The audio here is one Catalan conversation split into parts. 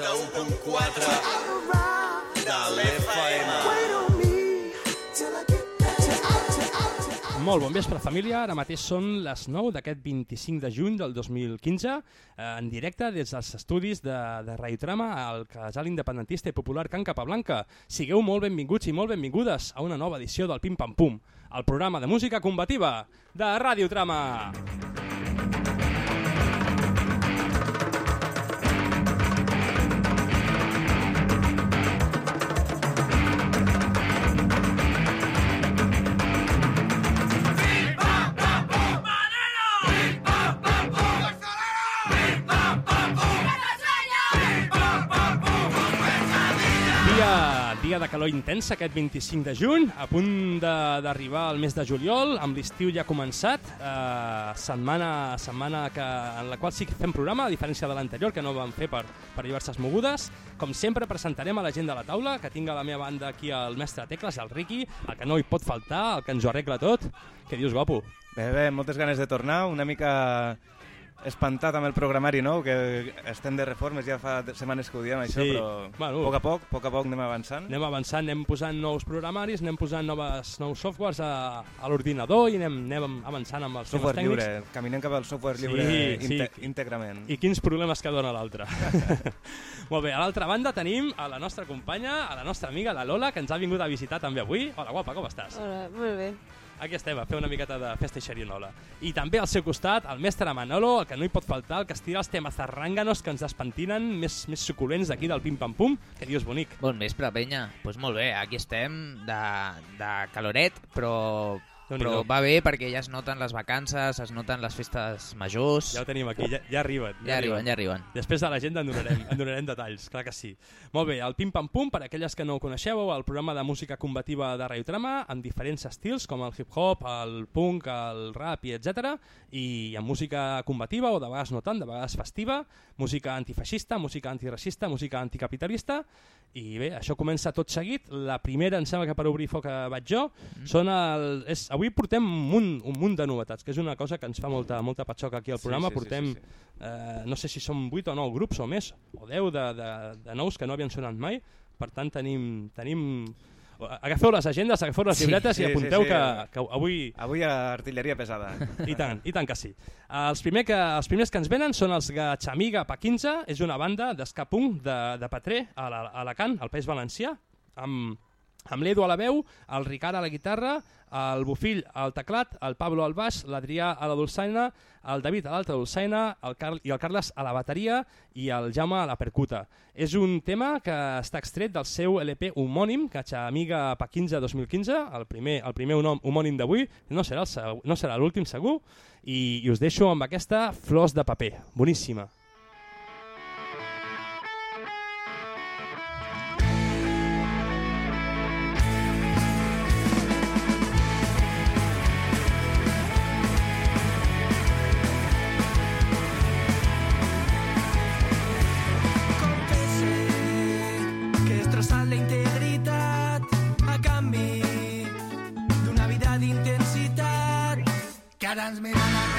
91.4 de l'FM. Molt bon vespre, família. Ara mateix són les 9 d'aquest 25 de juny del 2015, eh, en directe des dels estudis de, de Radiotrama al casal independentista i popular Can Capablanca. Sigueu molt benvinguts i molt benvingudes a una nova edició del Pim Pam Pum, el programa de música combativa de Radiotrama. Dia, dia de calor intensa aquest 25 de juny, a punt d'arribar al mes de juliol, amb l'estiu ja començat, eh, setmana, setmana que, en la qual sí que fem programa, a diferència de l'anterior, que no vam fer per, per diverses mogudes. Com sempre, presentarem a la gent de la taula, que tinc a la meva banda aquí el mestre Tecles, el Riqui, el que no hi pot faltar, el que ens ho arregla tot. Què dius, guapo? Bé, bé, moltes ganes de tornar, una mica espantat amb el programari nou, que estem de reformes, ja fa setmanes que ho diem això, Sí, però bueno. a poc a poc, a poc a poc anem avançant. Anem avançant, anem posant nous programaris, anem posant noves, nous softwares a, a l'ordinador i anem, anem avançant amb els temes Software tècnics. lliure, caminem cap al software Sí, lliure sí. inte íntegrament. I quins problemes que dona l'altre. Molt bé, a l'altra banda tenim a la nostra companya, a la nostra amiga, la Lola, que ens ha vingut a visitar també avui. Hola, guapa, com estàs? Hola, molt bé. Aquí estem, a fer una miqueta de festa i xerinola. I també al seu costat, el mestre Manolo, el que no hi pot faltar, el que estira els temes zarrànganos que ens despentinen, més, més suculents d'aquí del pim-pam-pum. Que dius bonic. Bon vespre, penya. Doncs pues molt bé, aquí estem de, de caloret, però. Però va bé perquè ja es noten les vacances, es noten les festes majors. Ja ho tenim aquí, ja, ja arriben. ja arriben, ja arriben. Després de l'agenda en donarem, en donarem detalls, clar que sí. Molt bé, el Pim Pam Pum, per aquelles que no ho coneixeu, el programa de música combativa de Radiotrama, amb diferents estils, com el hip-hop, el punk, el rap i etc. I amb música combativa, o de vegades no tant, de vegades festiva, música antifeixista, música antiracista, música anticapitalista, i bé, això comença tot seguit. La primera, em sembla que per obrir foc eh, vaig jo, Mm. són el... És, avui portem un munt, un munt de novetats, que és una cosa que ens fa molta, molta patxoca aquí al Sí, programa. sí, sí, portem sí, sí. eh, no sé si són 8 o 9 grups o més, o 10 de, de, de nous que no havien sonat mai, per tant tenim... tenim... Agafeu les agendes, agafeu les Sí, llibretes sí, i sí, apunteu sí. que, que avui... Avui artilleria pesada. I tant, i tant que sí. Els, primer que, els primers que ens venen són els Gatxamiga Pa15, és una banda d'escapunk de, de Petrer, a la- a Alacant, al País Valencià, amb, amb l'Edu a la veu, el Ricard a la guitarra, el Bufill al teclat, el Pablo al baix, l'Adrià a la dolçaina, el David a l'altra dolçaina el Carl, i el Carles a la bateria i el Jaume a la percuta. És un tema que està extret del seu LP homònim, Gatxamiga Pa15 2015, el primer, el primer honom- homònim d'avui, no serà segu- no serà l'últim segur, i, i us deixo amb aquesta Flors de paper, boníssima. D'intensitat que ara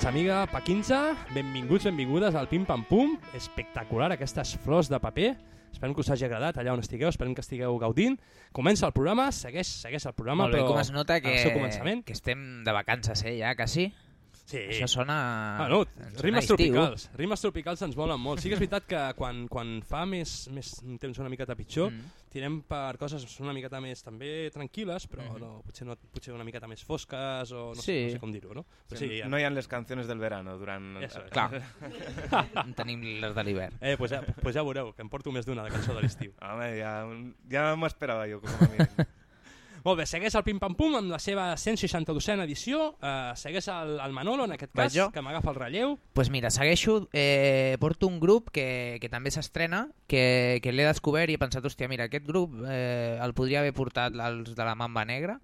Gatxamiga pa 15, benvinguts, benvingudes al Pim Pam Pum. Espectacular aquestes flors de paper. Esperem que us hagi agradat allà on estigueu, esperem que estigueu gaudint. Comença el programa, segueix, segueix el programa, Molt bé, però com es nota que, al seu començament... que estem de vacances, eh, ja, quasi. Sí. Això sona... Bueno, sona rimes estiu. tropicals. Rimes tropicals ens volen molt. Sí que és veritat que quan, quan fa més, més temps una miqueta pitjor, Mm. tirem per coses una miqueta més també tranquil·les, però Mhm. no, potser, no, potser una miqueta més fosques o no, sé, Sí. no sé com dir-ho, no? Però Sí, sí, no hi ha les canciones del verano durant... Eso es. Clar, en tenim les de l'hivern. Eh, pues ja, pues ja veureu, que em porto més d'una de cançó de l'estiu. Home, ja, ja m'ho esperava jo, com a mínim. Molt bé, segueix el Pim Pam Pum amb la seva 162a edició, eh, segueix el, el Manolo, en aquest cas, que m'agafa el relleu. pues mira, segueixo, eh, porto un grup que, que també s'estrena, que, que l'he descobert i he pensat, hòstia, mira, aquest grup eh, el podria haver portat els de la Mamba Negra,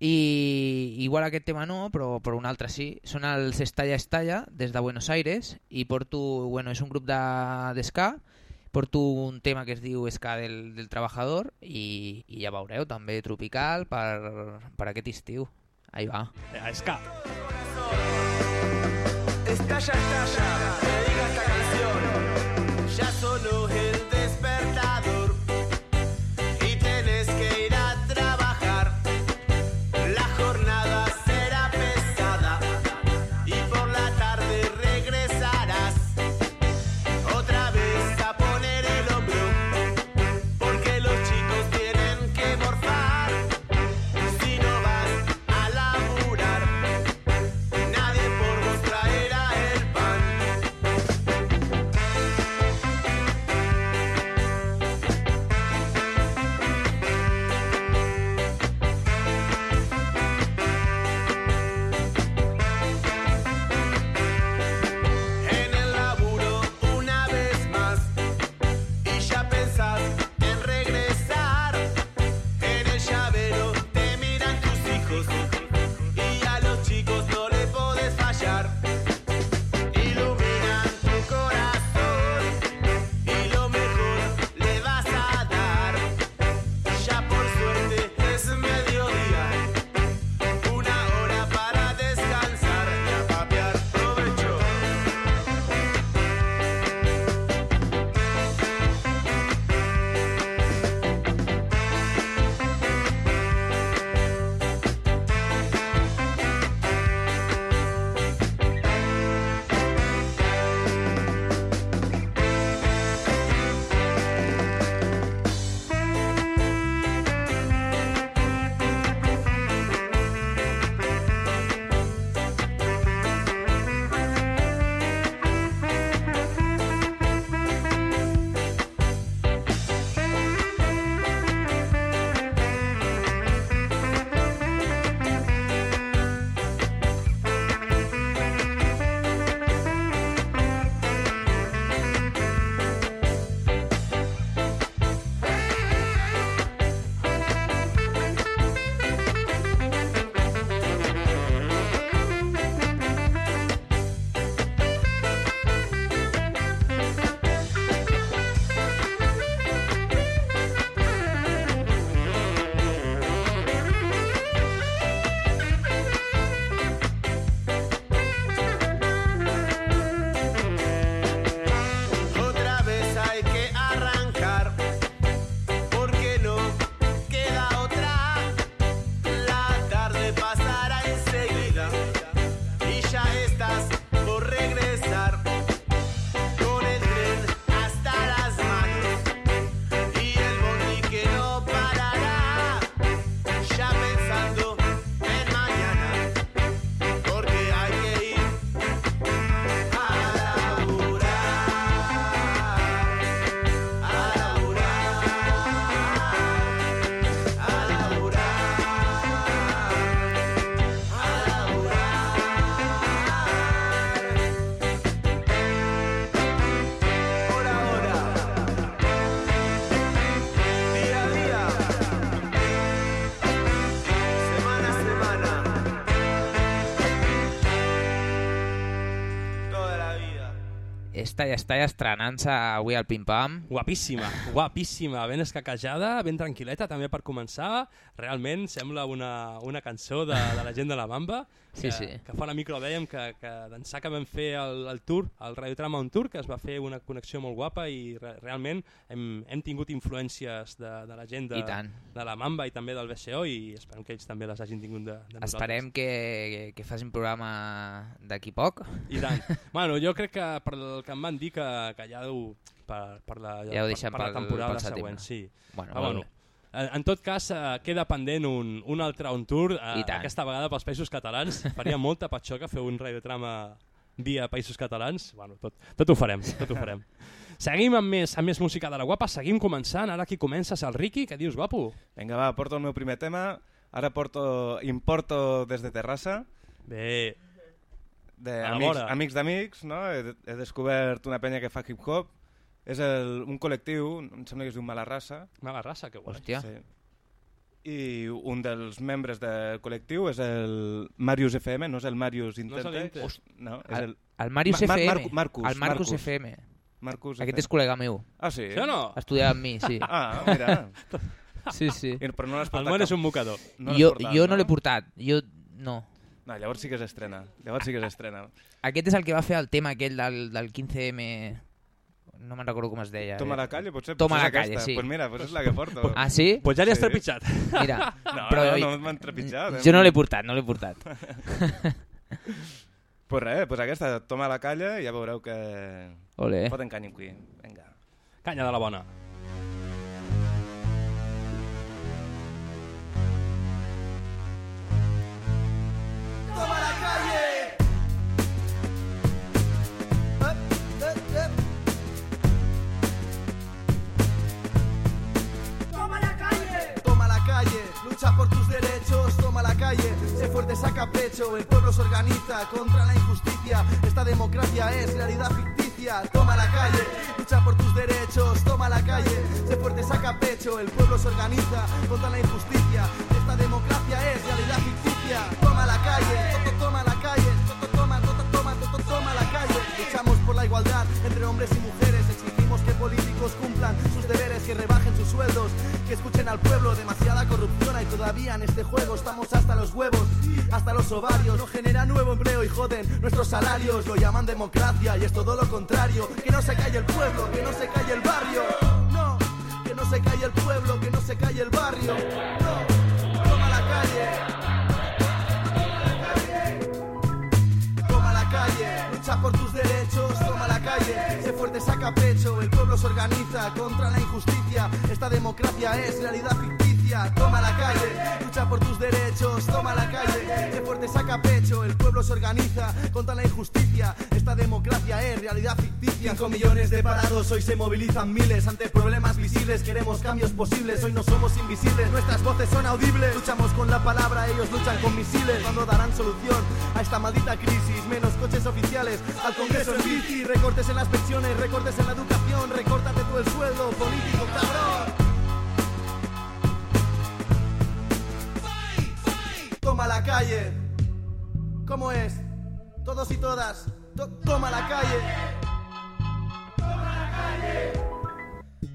i igual aquest tema no, però, però un altre sí. Són els Estalla Estalla, des de Buenos Aires, i porto, bueno, és un grup de- d'esca, porto un tema que es diu Ska del, del Trabajador, i, i ja veureu, també tropical per, per aquest estiu. Ahí va. Eh, ska. Estalla, estalla, me diga esta canción. Ya sonó el està, està estrenant-se avui al Pim Pam. Guapíssima, guapíssima, ben escaquejada, ben tranquil·leta també per començar. Realment sembla una, una cançó de, de la gent de la Mamba. Sí, que, sí. que fa una micro dèiem que, que d'ençà que vam fer el, el tour, el Radiotrama On Tour, que es va fer una connexió molt guapa i re, realment hem, hem tingut influències de, de la gent de, de la Mamba i també del BCO i esperem que ells també les hagin tingut de, de nosaltres. Esperem que, que, que facin programa d'aquí poc. I tant. bueno, jo crec que per el que em van dir que, que ja deu per, per, la, Ja per, deixem per la temporada pel següent. Sí. Bueno, Ah, bueno. bé. En en tot cas, eh, queda pendent un, un altre on tour, eh, aquesta vegada pels Països Catalans. Faria molta patxoca fer un radiotrama via Països Catalans. Bueno, tot, tot ho farem, tot ho farem. Seguim amb més, amb més música de la guapa, seguim començant. Ara qui comença és el Ricky, què dius, guapo? Vinga, va, porto el meu primer tema. Ara porto, importo des de Terrassa, Bé, de amics d'amics, no? He, he descobert una penya que fa hip-hop. És el, un col·lectiu, em sembla que es diu Mala Raça, mala raça, que guai. Hòstia. Sí. I un dels membres del col·lectiu és el Marius FM, no és el Marius No és Intente. l'Inte. Host- no, és El, el el Marius Ma- Mar- FM. Marcu- Marcus, el Marcus, Marcus. FM. Marcus Aquest FM. és col·lega meu. Ah, sí? Sí o no? Estudiava amb mi, sí. Ah, mira. Sí, sí. I- Però no l'has El portat món és un mocador. no jo portat, jo no l'he portat. Jo no. No, llavors sí que s'estrena. Llavors sí que s'estrena. Aquest és el que va fer el tema aquell del, del 15M... No me'n recordo com es deia. Toma eh? la calle, potser? Toma potser la és aquesta. calle, sí. Pues mira, pues és la que porto. Ah, sí? Pues ja li has Sí. trepitjat. Mira, No, però no, no m'han trepitjat. eh? jo no l'he portat, no l'he portat. Pues res, pues aquesta, toma la calle i ja veureu que Ole. pot encanyar aquí. Vinga. Canya de la bona. Toma la lucha por tus derechos, toma la calle, sé fuerte, saca pecho, el pueblo se organiza contra la injusticia, esta democracia es realidad ficticia, toma la calle, lucha por tus derechos, toma la calle, sé fuerte, saca pecho, el pueblo se organiza contra la injusticia, esta democracia es realidad ficticia, toma la calle, to- to- toma la calle, to- to- toma, to- to- toma, to- to- toma la calle, luchamos por la igualdad entre hombres y mujeres, políticos cumplan sus deberes, que rebajen sus sueldos, que escuchen al pueblo, demasiada corrupción hay todavía en este juego, estamos hasta los huevos, hasta los ovarios, no genera nuevo empleo y joden nuestros salarios, lo llaman democracia y es todo lo contrario, que no se calle el pueblo, que no se calle el barrio, no, que no se calle el pueblo, que no se calle el barrio, no, toma la calle. Toma la calle, lucha por tus derechos, la calle, sé fuerte, saca pecho, el pueblo se organiza contra la injusticia, esta democracia es realidad ficticia, toma la calle, lucha por tus derechos, toma la calle, sé fuerte, saca pecho, el pueblo se organiza contra la injusticia, esta democracia es realidad ficticia, 5 millones de parados, hoy se movilizan miles ante problemas visibles, queremos cambios posibles, hoy no somos invisibles, nuestras voces son audibles, luchamos con la palabra, ellos luchan con misiles, cuando darán solución a esta maldita crisis, menos coches oficiales, al Congreso en bici, recortes en las pensiones, recortes en la educación, recórtate tú el sueldo, político cabrón. Toma la calle. ¿Cómo es? Todos y todas. To- toma la calle.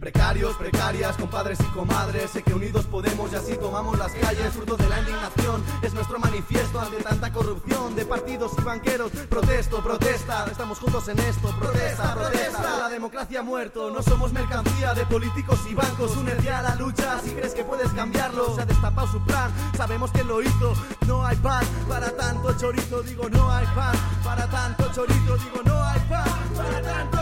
Precarios, precarias, compadres y comadres, sé que unidos podemos y así tomamos las calles, fruto de la indignación, es nuestro manifiesto ante tanta corrupción de partidos y banqueros. Protesto, protesta, estamos juntos en esto, protesta, protesta. La democracia ha muerto, no somos mercancía de políticos y bancos, únete a la lucha si crees que puedes cambiarlo. Se ha destapado su plan, sabemos quién lo hizo, no hay pan para tanto chorizo, digo no hay pan para tanto chorizo, digo no hay pan para tanto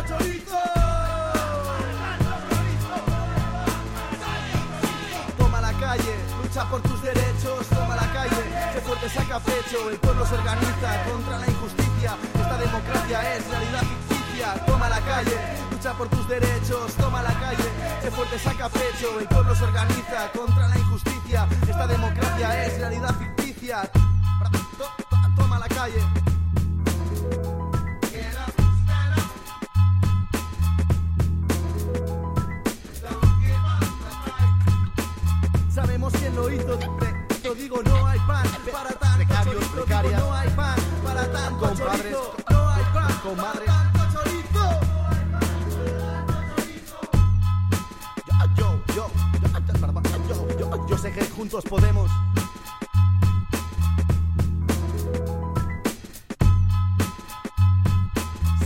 lucha por tus derechos, toma la calle, sé fuerte, saca pecho, el pueblo se organiza contra la injusticia, esta democracia es realidad ficticia, toma la calle, lucha por tus derechos, toma la calle, sé fuerte, saca pecho, el pueblo se organiza contra la injusticia, esta democracia es realidad ficticia, To- to- toma la calle. digo no hay pan para tanto Precarios, precarias, no hay pan para tanto compadres, no hay pan comadres, para tanto chorizo. Yo, yo, yo, yo, yo sé que juntos podemos.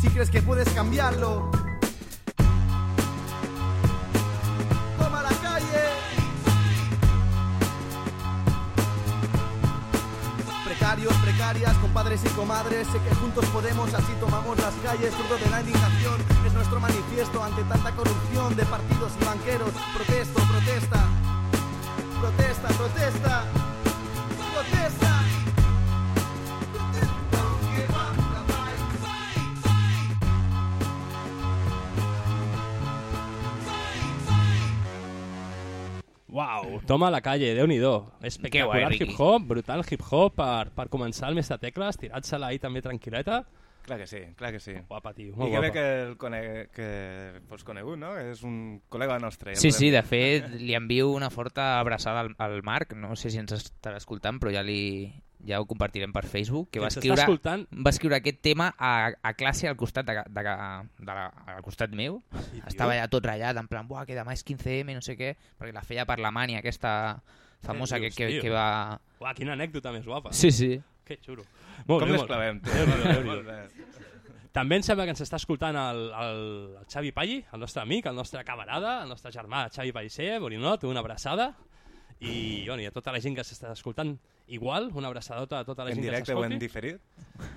Si crees que puedes cambiarlo, Precarios, precarias, compadres y comadres, sé que juntos podemos, así tomamos las calles, fruto de la indignación, es nuestro manifiesto ante tanta corrupción de partidos y banqueros. Protesto, protesta, protesta, protesta, protesta. Uau, toma a la calle, déu nhi Espectacular hip-hop, brutal hip-hop per, per començar el mes de tecles, tirat-se-la ahí també tranquil·leta. Clar que sí, clar que sí. Guapa, tio, I molt que bé que el cone que fos conegut, no? És un col·lega nostre. ja Sí, podem sí, de fet, li envio una forta abraçada al, al Marc, no sé si ens estarà escoltant, però ja li ja ho compartirem per Facebook, que Que va escriure, escoltant. va escriure aquest tema a, a classe al costat, de, de, de, de la, al costat meu. Sí. Estava ja tot ratllat, en plan, buah, que demà és 15M, no sé què, perquè la feia per la mània aquesta famosa que, dius, que, tio? que va... Uah, quina anècdota més guapa. Sí, sí. Que xulo. Molt Com bé, les clavem. També em sembla que ens està escoltant el, el, el Xavi Palli, el nostre amic, el nostre camarada, el nostre germà Xavi Pallissé, Borinot, una abraçada. I, bueno, i a tota la gent que s'està escoltant igual, una abraçadota a tota la En gent directe que o en s'escolti. diferit?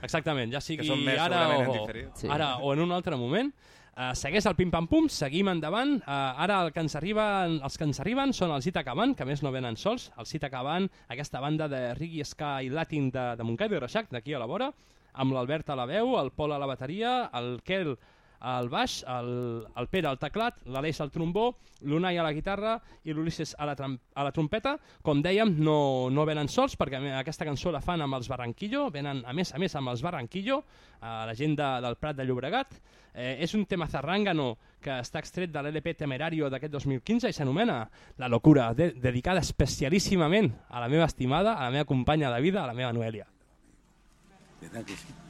Exactament, ja sigui més, ara, o, diferit. Sí. ara o en un altre moment. Uh, segueix el pim-pam-pum, seguim endavant. Uh, ara el que ens arriben, els que ens arriben són els Itacaban, que a més no venen sols. Els Itacaban, aquesta banda de reggae, ska i latin de, de Montcada i Reixac, d'aquí a la vora, amb l'Albert a la veu, el Pol a la bateria, el Kel al baix, el, el Pere al teclat, l'Aleix al trombó, l'Unai a la guitarra i l'Ulisses a, la a la trompeta. Com dèiem, no, no venen sols perquè més, aquesta cançó la fan amb els Barranquillo, venen a més a més amb els Barranquillo, a la gent de, del Prat de Llobregat. Eh, és un tema zarrangano que està extret de l'LP Temerario d'aquest 2015 i s'anomena La locura, de, dedicada especialíssimament a la meva estimada, a la meva companya de vida, a la meva Noelia. ¿Verdad que sí?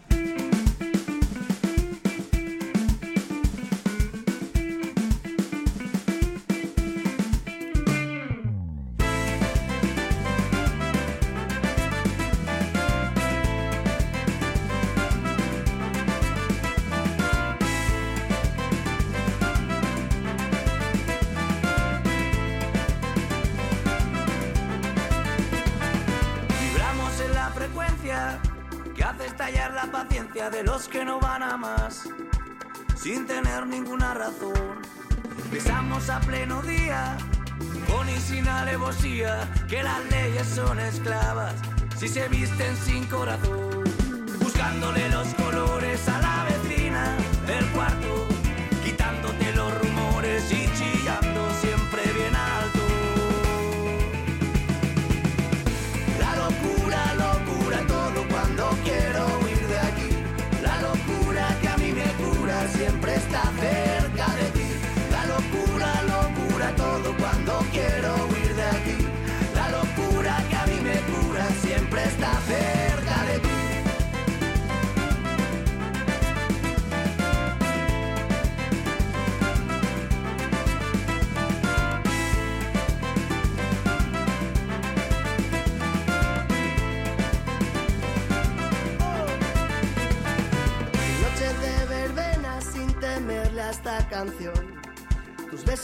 De los que no van a más, sin tener ninguna razón. Besamos a pleno día, con y sin alevosía, que las leyes son esclavas si se visten sin corazón. Buscándole los colores a la vecina del cuarto,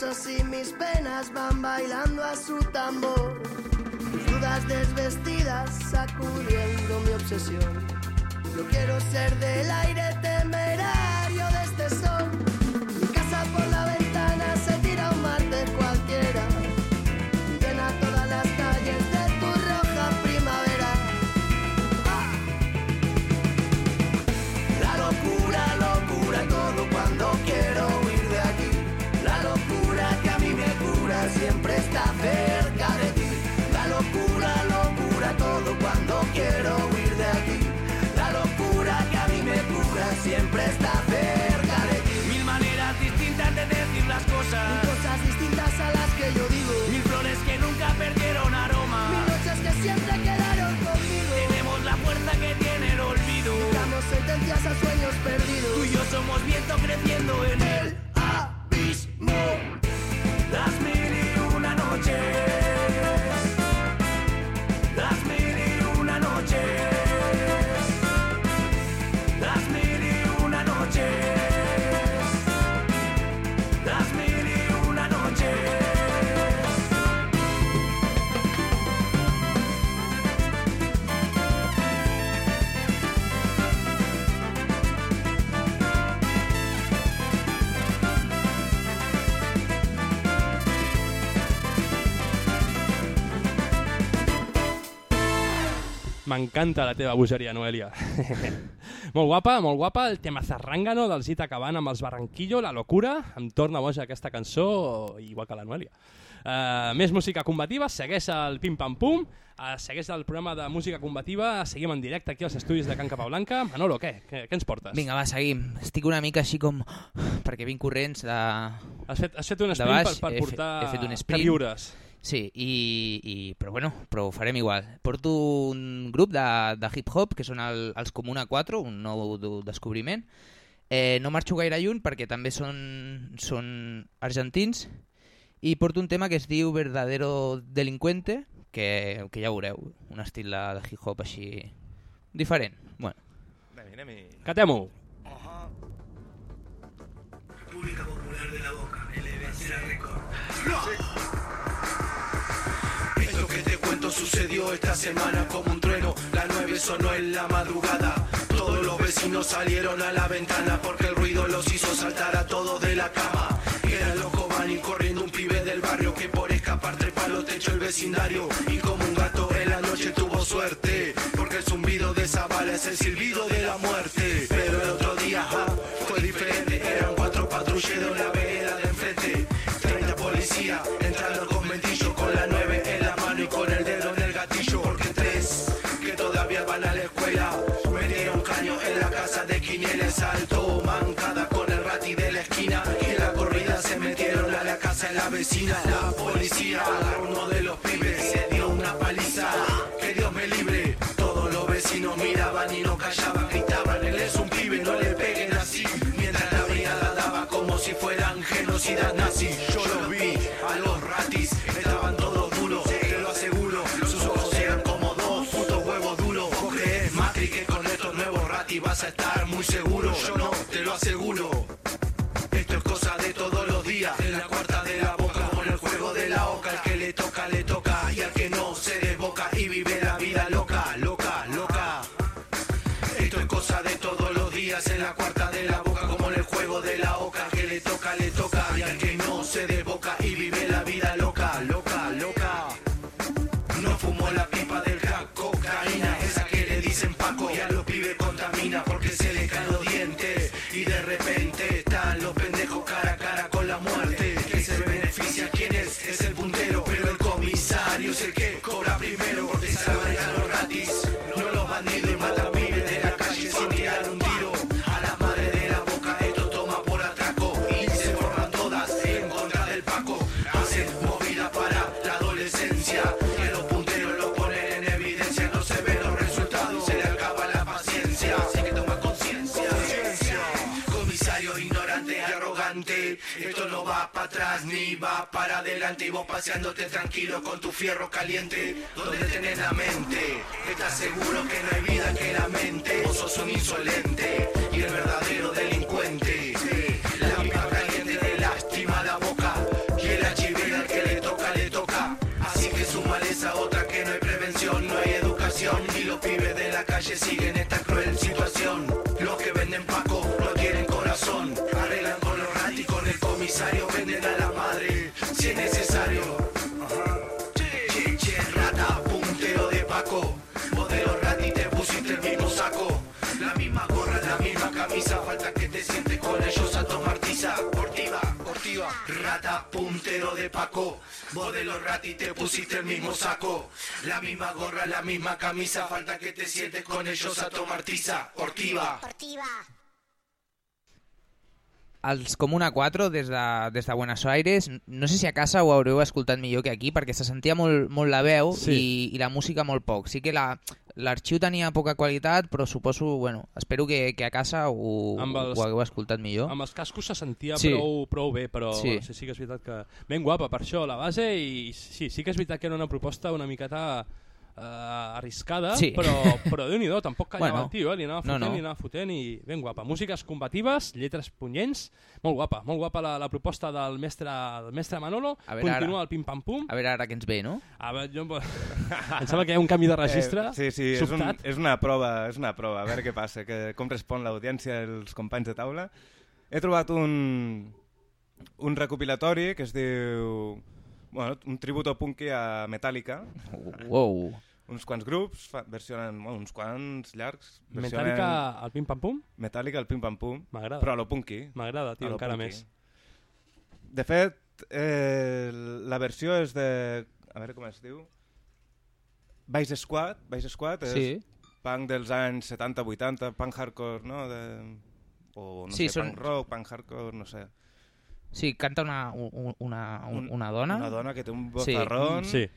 besos y mis penas van bailando a su tambor. Tus dudas desvestidas sacudiendo mi obsesión. Yo quiero ser del aire a las que yo digo. Mil flores que nunca perdieron aroma. Mil noches que siempre quedaron conmigo. Tenemos la fuerza que tiene el olvido. Damos sentencias a sueños perdidos. Tú y yo somos viento creciendo en el M'encanta la teva bogeria, Noelia. molt guapa, molt guapa. El tema zarrangano del Zita Cabana amb els Barranquillo, La Locura. Em torna boja aquesta cançó, igual que la Noelia. Uh, més música combativa, segueix el Pim Pam Pum, uh, segueix el programa de música combativa, seguim en directe aquí als estudis de Can Capablanca. Manolo, què? Què, què ens portes? Vinga, va, seguim. Estic una mica així com... perquè vinc corrents de... Has fet, has fet un sprint baix, per, per he portar he fet un sprint. queviures. Sí, i, i, però bueno, però ho farem igual. Porto un grup de, de hip-hop, que són el, els Comuna 4, un nou descobriment. Eh, no marxo gaire lluny perquè també són, són argentins i porto un tema que es diu Verdadero Delincuente, que, que ja veureu, un estil de, de hip-hop així diferent. Bueno, Anem-hi, anem-hi. Catem-ho. República Popular de la Boca, LBC Record. Esto sucedió esta semana como un trueno. La 9 sonó en la madrugada. Todos los vecinos salieron a la ventana porque el ruido los hizo saltar a todos de la cama. Era loco van y corriendo un pibe del barrio que por escapar trepa los techos el vecindario. Y como un gato en la noche tuvo suerte. Porque el zumbido de esa bala es el silbido de la muerte. Pero el otro día ja, fue diferente. Eran cuatro patrulleros en la vereda de enfrente. 30 policías la policía agarró uno de los pibes. Se dio una paliza. Que Dios me libre. Todos los vecinos miraban y no callaban. Gritaban, él es un pibe, no le peguen así. Mientras la brigada daba como si fueran genocidas nazis. Yo los vi a los ratis. Estaban todos duros, te lo aseguro. Sus ojos eran como dos putos huevos duros. ¿Vos crees, Macri, que con estos nuevos ratis vas a estar muy seguro? Yo no, te lo aseguro. Esto es cosa de todos los días. Para atrás ni va para adelante. Y vos paseándote tranquilo con tu fierro caliente. Donde tenés la mente. Estás seguro que no hay vida que la mente. Vos sos un insolente y el verdadero delincuente. La pipa caliente te lastima la boca. Y el HIV al que le toca, le toca. Así que sumale esa otra que no hay prevención, no hay educación. Y los pibes de la calle siguen esta cruel situación. A tomar tiza. Portiva, portiva. Rata, puntero de Paco. Vos de los ratis te pusiste el mismo saco. La misma gorra, la misma camisa. Falta que te sientes con ellos a tomar tiza. Portiva. els Comuna 4 des de, des de Buenos Aires, no sé si a casa ho haureu escoltat millor que aquí, perquè se sentia molt, molt la veu Sí. i, i la música molt poc. Sí que la- l'arxiu tenia poca qualitat, però suposo, bueno, espero que, que a casa ho, Amb els- ho hagueu escoltat millor. Amb els cascos se sentia Sí. prou, prou bé, però sí. Sí. sí, sí que és veritat que... Ben guapa, per això, la base, i sí, sí que és veritat que era una proposta una miqueta eh, arriscada, Sí. però, però déu-n'hi-do, tampoc callava Bueno, el tio, eh? li anava no, fotent, no. li anava fotent, i ben guapa. Músiques combatives, lletres punyents, molt guapa, molt guapa la, la proposta del mestre, del mestre Manolo, A veure, continua ara. el pim-pam-pum. A veure ara què ens ve, no? A veure, jo... em sembla que hi ha un canvi de registre Eh, sí, sí, és, un, sobtat. és una prova, és una prova, a veure què passa, que, com respon l'audiència els companys de taula. He trobat un, un recopilatori que es diu... Bueno, un tributo punky a Metallica. Wow. Uns quants grups, fa, versionen bueno, uns quants llargs. versionen Metallica al pim-pam-pum? Metallica, el pim-pam-pum, però a lo punky. M'agrada, tio, encara punky. més. De fet, eh, la versió és de... A veure com es diu. Vice Squad. Vice Squad és Sí. punk dels anys 70-80, punk hardcore, no? De... O no Sí, sé, són- punk rock, punk hardcore, no sé. Sí, canta una, un- una, un, Un- una dona. Una dona que té un bozarrón. Sí. Sí,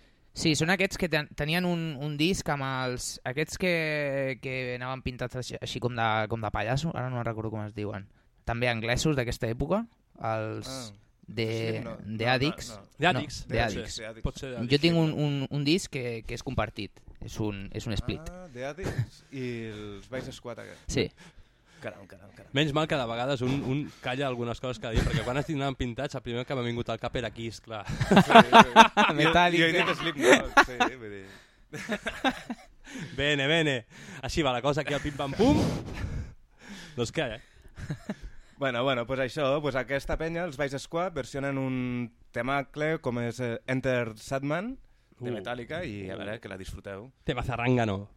són aquests que ten tenien un, un disc amb els... Aquests que, que anaven pintats així, així com, de, com de pallasso, ara no recordo com es diuen. També anglesos d'aquesta època, els Ah. de, Slipknot. de No, Addicts. no, no. The Addicts. No, The Addicts. Sí, Addicts. Pot ser The Jo tinc un, un, un disc que, que és compartit, és un, és un split. Ah, The Addicts i els Vice Squad aquest. Sí, Caram, caram, caram. Menys mal que de vegades un, un calla algunes coses que ha dit, perquè quan estic anant pintats, el primer que m'ha vingut al cap era Kiss, clar. Sí, sí. Metallica. Jo, jo he dit Slipknot, sí, vull dir... Bene, bene. Així va la cosa aquí al pim-pam-pum. doncs què, eh? Bueno, bueno, pues això, pues aquesta penya, els Vice Squad, versionen un temacle com és eh, Enter Sadman, de Uh. Metallica, i a veure, que la disfruteu. Tema zarrangano.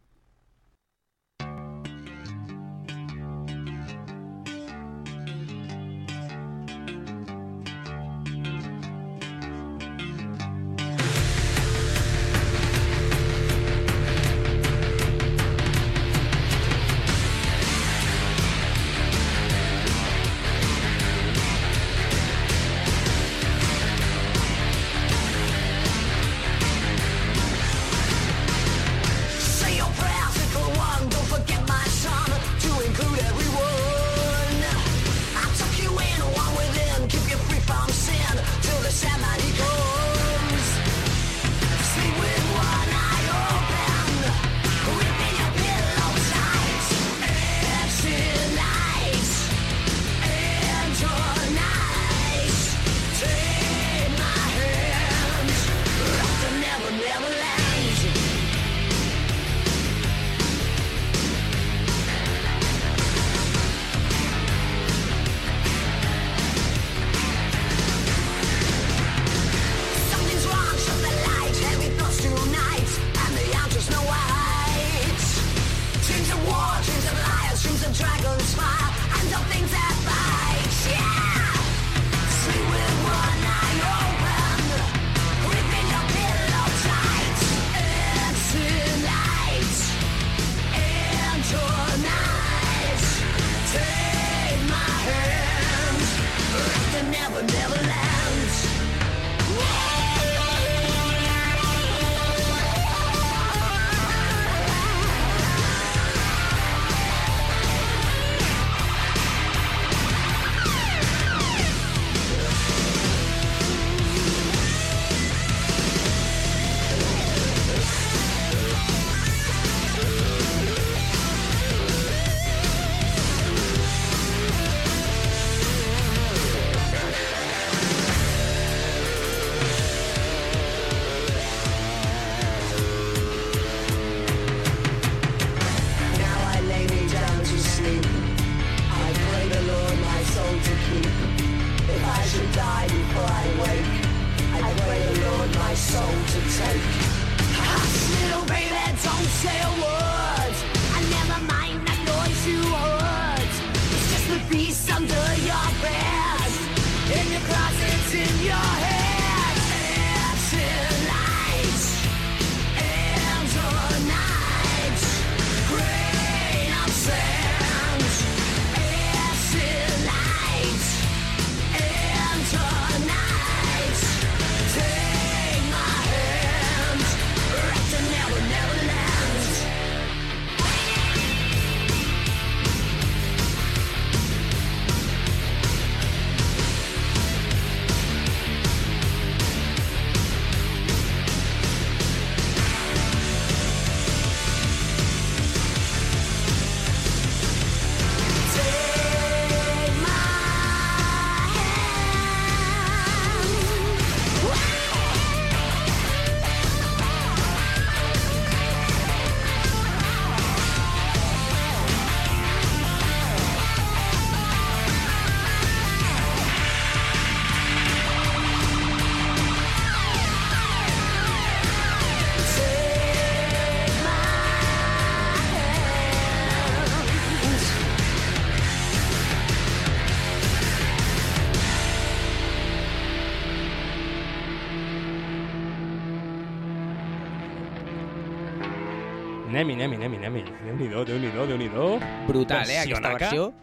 Déu-n'hi-do, Déu-n'hi-do. Brutal, eh, aquesta versió.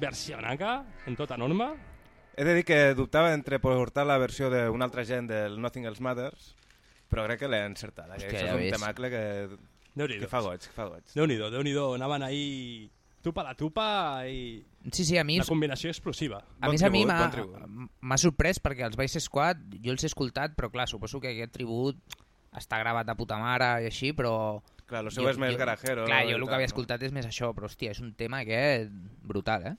Versionaca, en tota norma. He de dir que dubtava entre portar la versió d'un altre gent del Nothing Else Matters, però crec que l'he encertada. que Hòstia, això ja és un ves. temacle que, que fa goig, que fa goig. Déu-n'hi-do, Déu-n'hi-do. Anaven ahir tupa la tupa i Sí, sí, a mi una combinació explosiva. A Bon més, a mi m'ha bon sorprès perquè els Vice Squad jo els he escoltat, però clar, suposo que aquest tribut està gravat de puta mare i així, però... Clar, el seu jo- és més jo- garajero. Clar, jo el que havia no? escoltat és més això, però hòstia, és un tema aquest brutal, eh?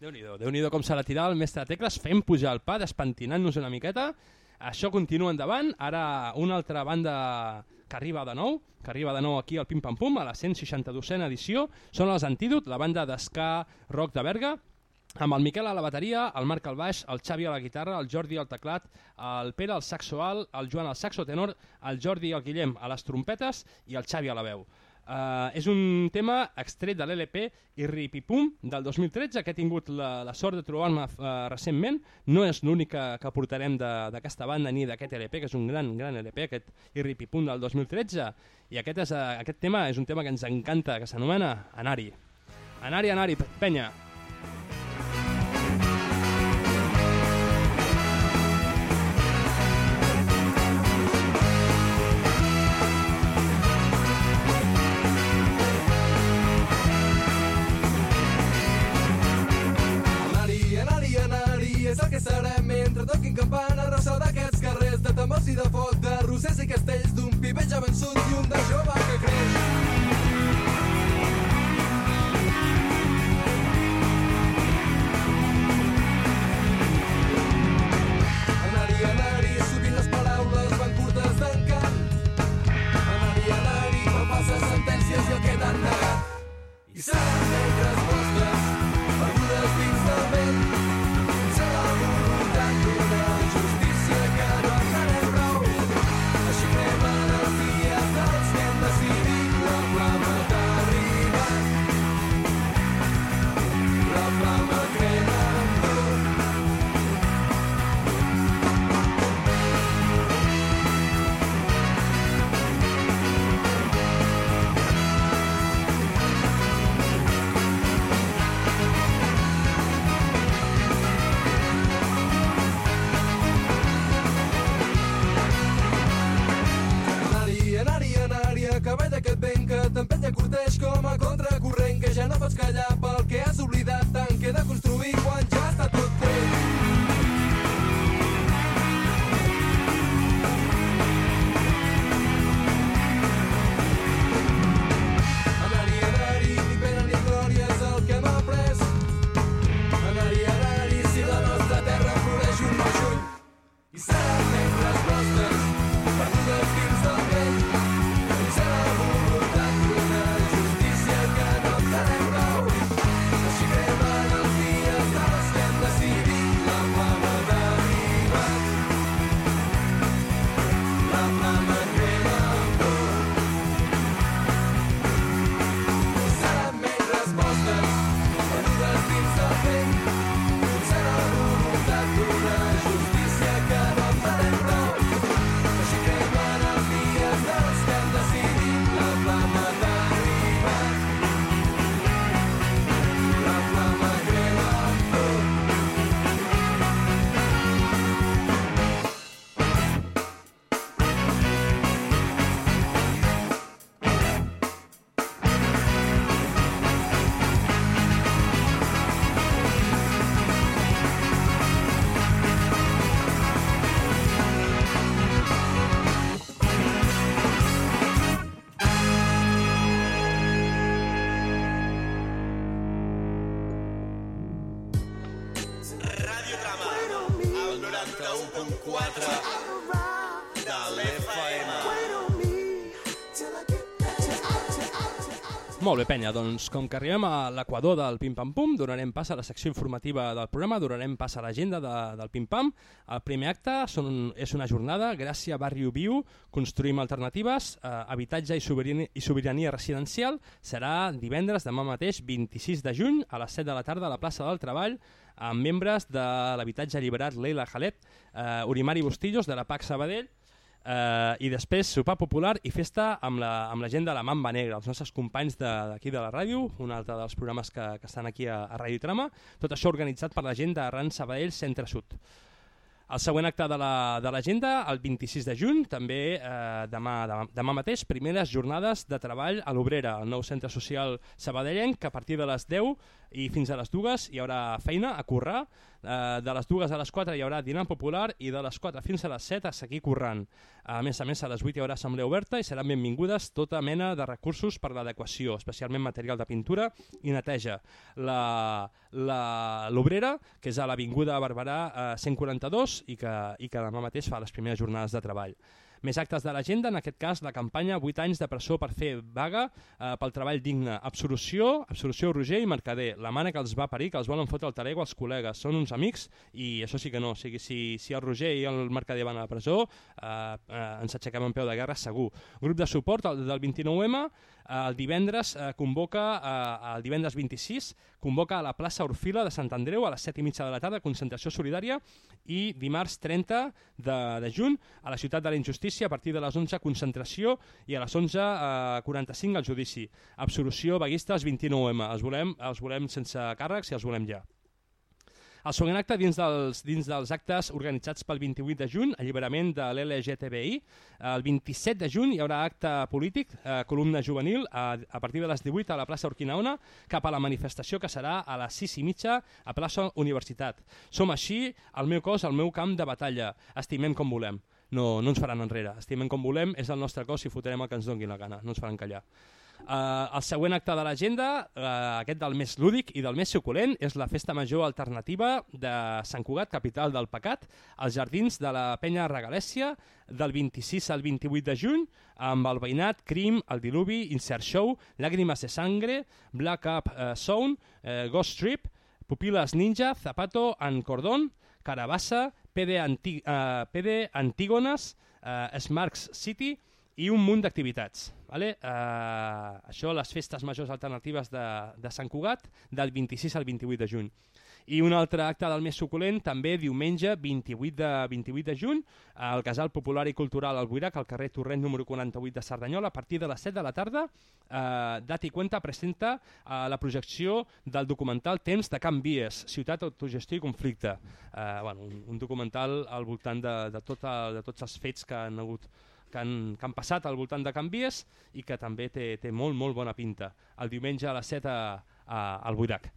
Déu-n'hi-do, déu nhi déu com s'ha de tirar el mestre de tecles, fem pujar el pa, despentinant-nos una miqueta. Això continua endavant. Ara una altra banda que arriba de nou, que arriba de nou aquí al Pim Pam Pum, a la 162a edició, són els Antídot, la banda d'esca rock de Berga, amb el Miquel a la bateria, el Marc al baix, el Xavi a la guitarra, el Jordi al teclat, el Pere al saxo alt, el Joan al saxo tenor, el Jordi i el Guillem a les trompetes i el Xavi a la veu. Uh, és un tema extret de l'LP Irripipum del 2013 que he tingut la, la sort de trobar-me uh, recentment. No és l'únic que, portarem d'aquesta banda ni d'aquest LP, que és un gran, gran LP, aquest Irripipum del 2013. I aquest, és, uh, aquest tema és un tema que ens encanta, que s'anomena Anari. Anari, Anari, pe- penya. D'un pibet Molt bé, penya, doncs com que arribem a l'equador del Pim Pam Pum, donarem pas a la secció informativa del programa, donarem pas a l'agenda de, del Pim Pam. El primer acte són, és una jornada, Gràcia Barri Viu, construïm alternatives, eh, habitatge i sobirania, i sobirania residencial. Serà divendres, demà mateix, 26 de juny, a les 7 de la tarda a la plaça del Treball, amb membres de l'habitatge alliberat Leila Jalet, eh, Urimari Bustillos, de la PAC Sabadell, Eh, I després sopar popular i festa amb la, amb la gent de la Mamba Negra, els nostres companys d'aquí de, de la ràdio, un altre dels programes que, que estan aquí a, a Ràdio Trama, tot això organitzat per la gent de Ran Sabadell Centre Sud. El següent acte de la- l'agenda, el 26 de juny, també eh, demà, demà, demà mateix, primeres jornades de treball a l'Obrera, el nou centre social sabadellenc, que a partir de les 10 i fins a les 2 hi haurà feina a currar, eh, de les 2 a les 4 hi haurà dinar popular i de les 4 fins a les 7 a seguir currant. A més a més, a les 8 hi haurà assemblea oberta i seran benvingudes tota mena de recursos per l'adequació, especialment material de pintura i neteja. L'Obrera, que és a l'Avinguda Barberà eh, 142 i que, i que demà mateix fa les primeres jornades de treball. Més actes de l'agenda, en aquest cas la campanya 8 anys de presó per fer vaga eh, pel treball digne. Absolució, absolució Roger i Mercader, la mare que els va parir, que els volen fotre el talego als col·legues. Són uns amics i això sí que no. O sigui, si, si el Roger i el Mercader van a la presó, eh, eh, ens aixequem en peu de guerra segur. Grup de suport el, del 29M, eh, el divendres eh, convoca, eh, el divendres 26, convoca a la plaça Orfila de Sant Andreu a les 7 i mitja de la tarda, concentració solidària, i dimarts 30 de, de juny a la ciutat de la Injustícia a partir de les 11 concentració i a les 11.45 el judici. Absolució vaguistes 29M. Els volem, els volem sense càrrecs i els volem ja. El següent acte dins dels, dins dels actes organitzats pel 28 de juny, alliberament de l'LGTBI. El 27 de juny hi haurà acte polític, eh, columna juvenil, a, a partir de les 18 a la plaça Urquinaona, cap a la manifestació que serà a les 6 i mitja a plaça Universitat. Som així, el meu cos, el meu camp de batalla. Estimem com volem. No, no ens faran enrere. Estimem com volem, és el nostre cos i fotrem el que ens doni la gana. No ens faran callar. Uh, el següent acte de l'agenda, uh, aquest del més lúdic i del més suculent, és la festa major alternativa de Sant Cugat, capital del pecat, als jardins de la penya Regalèsia, del 26 al 28 de juny, amb el veïnat, Crim, El Diluvi, Insert Show, Lágrimas de Sangre, Black Up uh, Sound, uh, Ghost Trip, Pupilas Ninja, Zapato and Cordón, Carabassa, PD, Anti uh, PD Antígones, uh, Smarks City i un munt d'activitats. Vale? Uh, això les festes majors alternatives de, de Sant Cugat del 26 al 28 de juny. I un altre acte del més suculent, també diumenge 28 de, 28 de juny, al Casal Popular i Cultural al Buirac, al carrer Torrent número 48 de Cerdanyola, a partir de les 7 de la tarda, eh, Dati Cuenta presenta eh, la projecció del documental Temps de Can Vies, Ciutat, Autogestió i Conflicte. Eh, bueno, un, un documental al voltant de, de, tota, de tots els fets que han hagut que han, que han passat al voltant de Can Vies i que també té, té molt, molt bona pinta. El diumenge a les 7 a, a, al Buirac.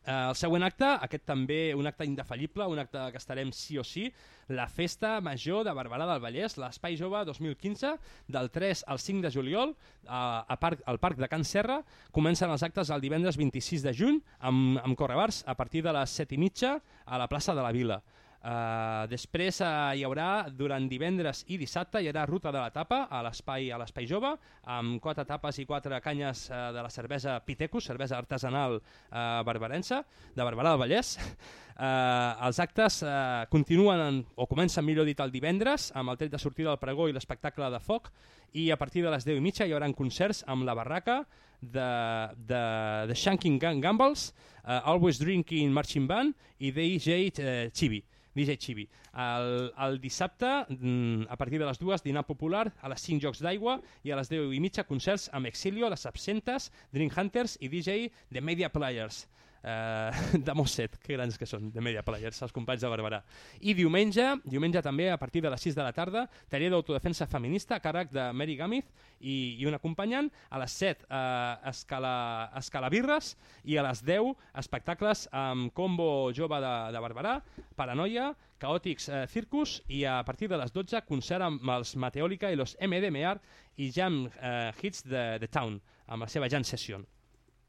Eh, el següent acte, aquest també un acte indefallible, un acte que estarem sí o sí, la Festa Major de Barberà del Vallès, l'Espai Jove 2015, del 3 al 5 de juliol, a, a parc, al Parc de Can Serra. Comencen els actes el divendres 26 de juny, amb, amb correbars, a partir de les 7 i mitja a la plaça de la Vila. Uh, després uh, hi haurà durant divendres i dissabte hi haurà ruta de la tapa a l'espai a l'espai jove amb quatre tapes i quatre canyes uh, de la cervesa Pitecus, cervesa artesanal uh, barbarensa de Barberà del Vallès uh, els actes uh, continuen en, o comencen millor dit el divendres amb el tret de sortida del pregó i l'espectacle de foc i a partir de les 10 i mitja hi haurà concerts amb la barraca de, de, de Shanking Gambles, uh, Always Drinking Marching Band i DJ uh, Chibi. DJ Chibi. El, el dissabte, mm, a partir de les dues, dinar popular, a les 5 jocs d'aigua i a les 10 i mitja concerts amb Exilio, Les Absentes, Dream Hunters i DJ The Media Players. Uh, de Mosset, que grans que són, de Media Players, els companys de Barberà. I diumenge, diumenge també, a partir de les 6 de la tarda, taller d'autodefensa feminista a càrrec de Mary Gamiz i, i un acompanyant. A les 7, uh, escala, escalabirres i a les 10, espectacles amb combo jove de, de Barberà, Paranoia, Caòtics eh, Circus i a partir de les 12 concert amb els Meteòlica i los MDMR i Jam eh, Hits de The Town amb la seva Jam Session.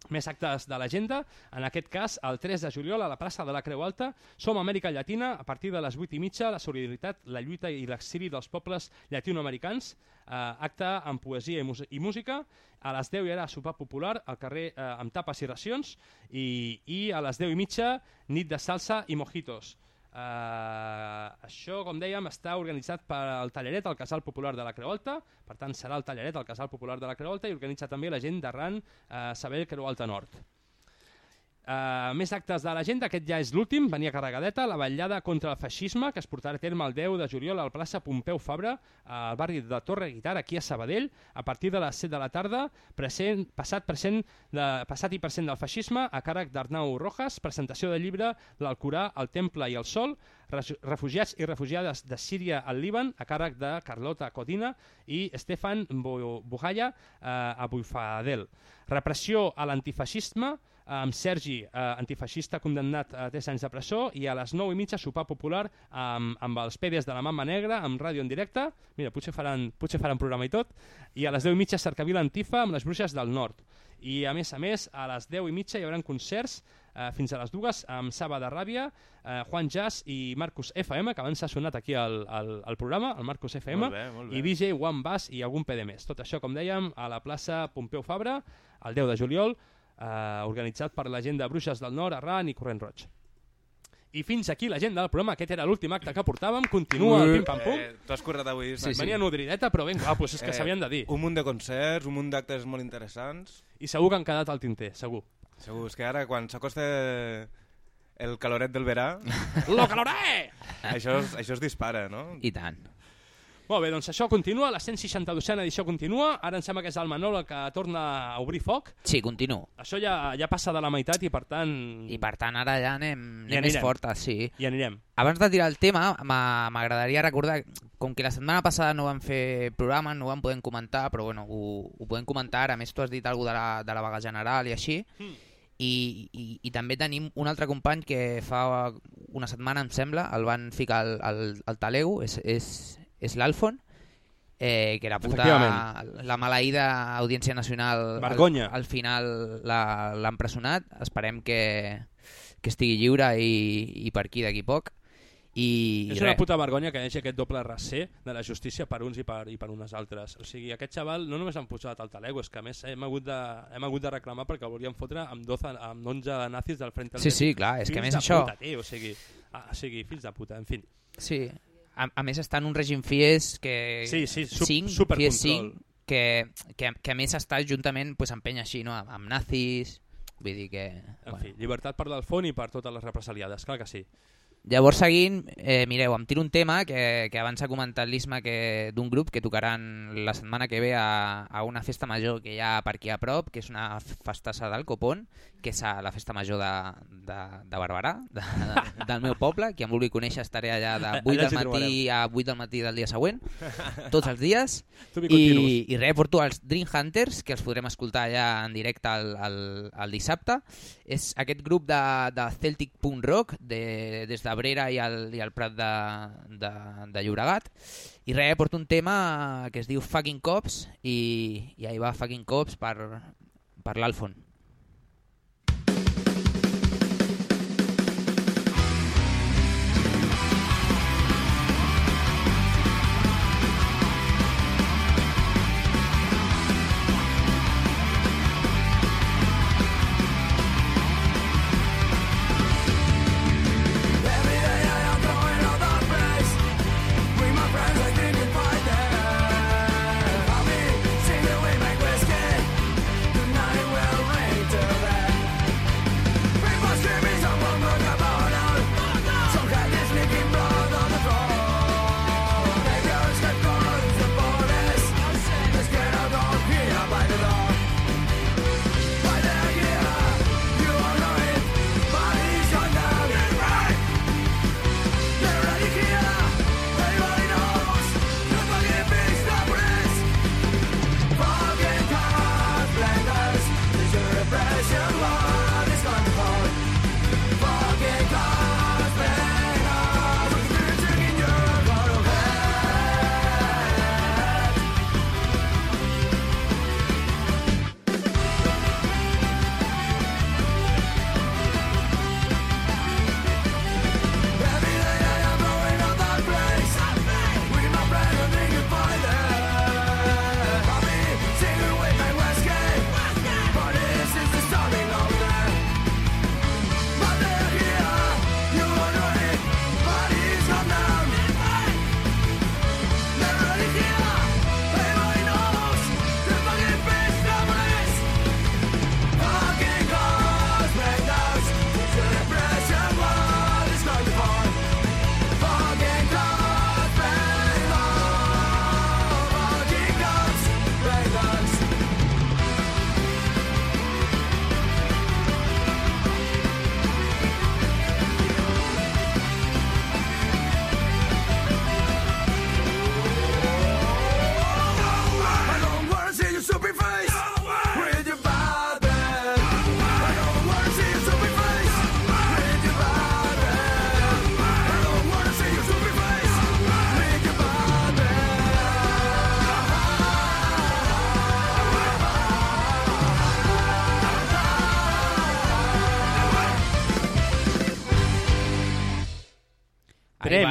Més actes de l'agenda, en aquest cas el 3 de juliol a la plaça de la Creu Alta Som Amèrica Llatina, a partir de les 8 i mitja la solidaritat, la lluita i l'exili dels pobles llatinoamericans. Eh, acte amb poesia i, i música. A les 10 hi haurà sopar popular al carrer eh, amb tapes i racions. I, i a les 10 i mitja nit de salsa i mojitos Uh, això, com dèiem, està organitzat per el Talleret al Casal Popular de la Creu Alta, per tant serà el Talleret al Casal Popular de la Creu Alta i organitza també la gent d'arran uh, Sabell Creu Alta Nord. Uh, més actes de l'agenda, aquest ja és l'últim, venia carregadeta, la vetllada contra el feixisme, que es portarà a terme el 10 de juliol a la plaça Pompeu Fabra, al barri de Torre Guitar, aquí a Sabadell, a partir de les 7 de la tarda, present, passat, present de, passat i present del feixisme, a càrrec d'Arnau Rojas, presentació del llibre l'Alcorà, el Temple i el Sol, refugiats i refugiades de Síria al Líban, a càrrec de Carlota Codina i Stefan Bu- Bujaya eh, a Buifadel. Repressió a l'antifeixisme, amb Sergi, eh, antifeixista condemnat a 3 anys de presó, i a les 9 i mitja sopar popular amb, amb els PDs de la Mamba Negra, amb ràdio en directe, mira, potser faran, potser faran programa i tot, i a les 10 i mitja cercavila Antifa amb les bruixes del nord. I a més a més, a les 10 i mitja hi haurà concerts eh, fins a les dues amb Saba de Ràbia, eh, Juan Jazz i Marcus FM, que abans s'ha sonat aquí al, al, al programa, el Marcus FM, Molt bé, molt bé. i DJ One Bass i algun PD més. Tot això, com dèiem, a la plaça Pompeu Fabra, el 10 de juliol, eh, organitzat per la gent de Bruixes del Nord, Arran i Corrent Roig. I fins aquí l'agenda del programa. Aquest era l'últim acte que portàvem. Continua el pim-pam-pum. Eh, T'ho has currat avui. Sí, sí. Venia nodrideta, però ben guapos, és que Eh, s'havien de dir. Un munt de concerts, un munt d'actes molt interessants. I segur que han quedat al tinter, segur. Segur, és que ara, quan s'acosta el caloret del verà, Lo caloré! això, es, això es dispara, no? I tant. Molt bé, doncs això continua, la 162a edició continua, ara em sembla que és el Manol el que torna a obrir foc. Sí, continuo. Això ja, ja passa de la meitat i per tant... I per tant ara ja anem, I anem més fortes, sí. I anirem. Abans de tirar el tema, m'a- m'agradaria recordar, com que la setmana passada no vam fer programa, no vam poder comentar, però bueno, ho, ho podem comentar. A més, tu has dit alguna de la, de la vaga general i així. Mm. I, i, I també tenim un altre company que fa una setmana, em sembla, el van ficar al, al, al talego, és, és, és l'Alfon, eh, que la puta, la maleïda Audiència Nacional Vergonya. Al, al final l'ha empresonat. Esperem que, que estigui lliure i, i per aquí d'aquí poc. I, És una puta vergonya que hi hagi aquest doble raser de la justícia per uns i per, i per unes altres. O sigui, aquest xaval no només han posat al talego, és que a més hem hagut de, hem hagut de reclamar perquè el volien fotre amb, 12, amb 11 nazis del Frente Sí, sí, clar, és que a més això... Puta, tio, o, sigui, ah, o sigui, fills de puta, en fi. Sí. A, a més està en un règim FIES que... Sí, sí, sup- 5, supercontrol. FIES 5, que, que, que a més està juntament pues, amb penya així, no? amb, amb nazis... Vull dir que... En fi, llibertat per l'Alfon i per totes les represaliades, clar que sí. Llavors, seguint, eh, mireu, em tiro un tema que, que abans ha comentat l'Isma que- d'un grup que tocaran la setmana que ve a, a una festa major que hi ha per aquí a prop, que és una festassa del Copón, que és a la festa major de, de, de Barberà, de, de, del meu poble. Qui em vulgui conèixer estaré allà de 8 Allà del matí a 8 del matí del dia següent, tots els dies. I, I res, porto els Dream Hunters, que els podrem escoltar ja en directe el, el, el dissabte. És aquest grup de, de Celtic Punk Rock de, des d'Abrera i, el, i el Prat de, de, de Llobregat. I res, porto un tema que es diu Fucking Cops i, i ahí va Fucking Cops per, per l'Alfon.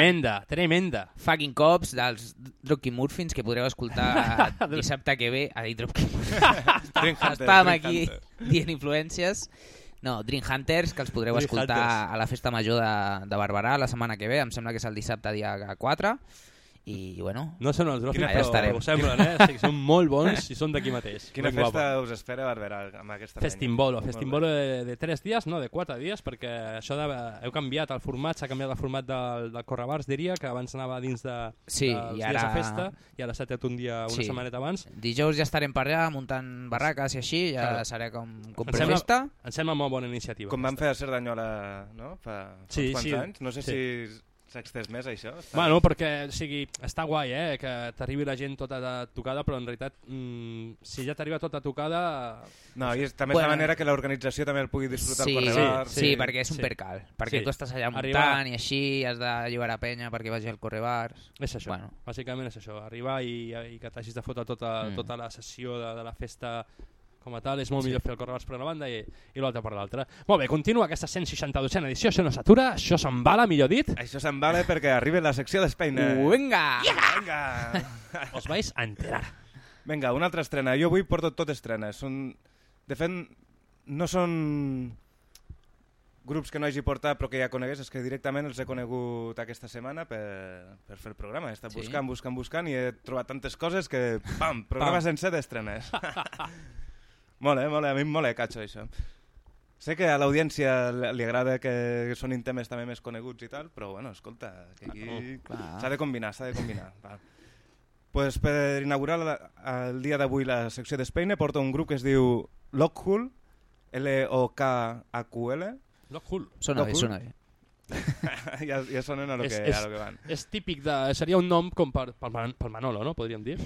Tremenda, tremenda. Fucking Cops dels Dropkick Murphins que podreu escoltar dissabte que ve a dir Dropkick Hunter, Estàvem aquí dient influències. No, Dream Hunters, que els podreu Dream escoltar Hunters. a la festa major de, de Barberà la setmana que ve. Em sembla que és el dissabte dia 4. I, bueno, No són els Allà però estarem. ho semblen, eh? Sí, que són molt bons i són d'aquí mateix. Quina Ben festa guapa. us espera Barberà amb aquesta Festimbolo, penya? Festimbolo de, de 3 dies, no, de 4 dies, perquè això de, heu canviat el format, s'ha canviat el format del, del Correbars, diria, que abans anava dins de, Sí, dels i dies ara- de festa, i ara s'ha tret un dia, una Sí. setmaneta abans. dijous ja estarem per allà muntant barraques i així, ja Claro. serà com, com Em sembla- festa. Em sembla molt bona iniciativa. Com van aquesta. fer a Cerdanyola, no? Fa, fa Sí, uns quants sí. anys. No sé Sí. si s'ha extès més, això. Està... Bueno, perquè o sigui, està guai, eh, que t'arribi la gent tota de tocada, però en realitat, mm, si ja t'arriba tota tocada... No, i és, també Bueno. és la manera que l'organització també el pugui disfrutar Sí, al sí, Correbar. sí, sí, perquè és un sí. percal. Perquè Sí. tu estàs allà muntant Arribar- i així, has de lliurar penya perquè vagi al correbars. És això, Bueno. bàsicament és això, arribar i, i que t'hagis de fotre tota, Mm. tota la sessió de, de la festa com a tal, és molt Sí. millor fer el Correbars per una banda i, i l'altra per l'altra. Molt bé, continua aquesta 162a edició, això no s'atura, això s'embala, millor dit. Això se'n vale perquè arriba la secció d'Espeina. Vinga! Vinga! Us vais a enterar. Vinga, una altra estrena. Jo avui porto tot estrenes. Són... De fet, no són grups que no hagi portat però que ja conegués, és que directament els he conegut aquesta setmana per, per fer el programa. He estat Sí. buscant, buscant, buscant i he trobat tantes coses que, pam, programa Pam. sencer d'estrenes. molt bé, molt bé, a mi em mola, catxo, això. Sé que a l'audiència li agrada que sonin temes també més coneguts i tal, però bueno, escolta, que aquí clar. s'ha de combinar, s'ha de combinar. Va. Pues per inaugurar la, el dia d'avui la secció d'Espeine porta un grup que es diu Lockhul, L-O-K-H-U-L. Lockhul. Sona bé, sona bé. ja, ja sonen a lo, És- que, és- a lo que van. És típic de... Seria un nom com per, per, Man- per Manolo, no? Podríem dir.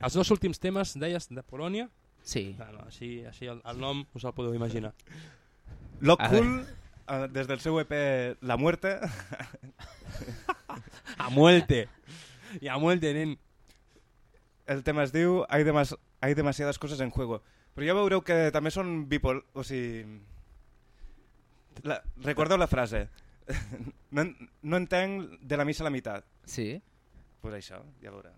Els dos últims temes, deies, de Polònia, Sí. no, no, així, així el, el nom us el podeu imaginar. Lockhul, eh, des del seu EP La Muerte, A muerte. I a muerte, nen. el tema es diu Hay, demas hay demasiadas cosas en juego. Però ja veureu que també són bipol... O sigui... La, recordeu la frase. No, en- no entenc de la missa a la meitat. Sí. Pues això, ja veureu.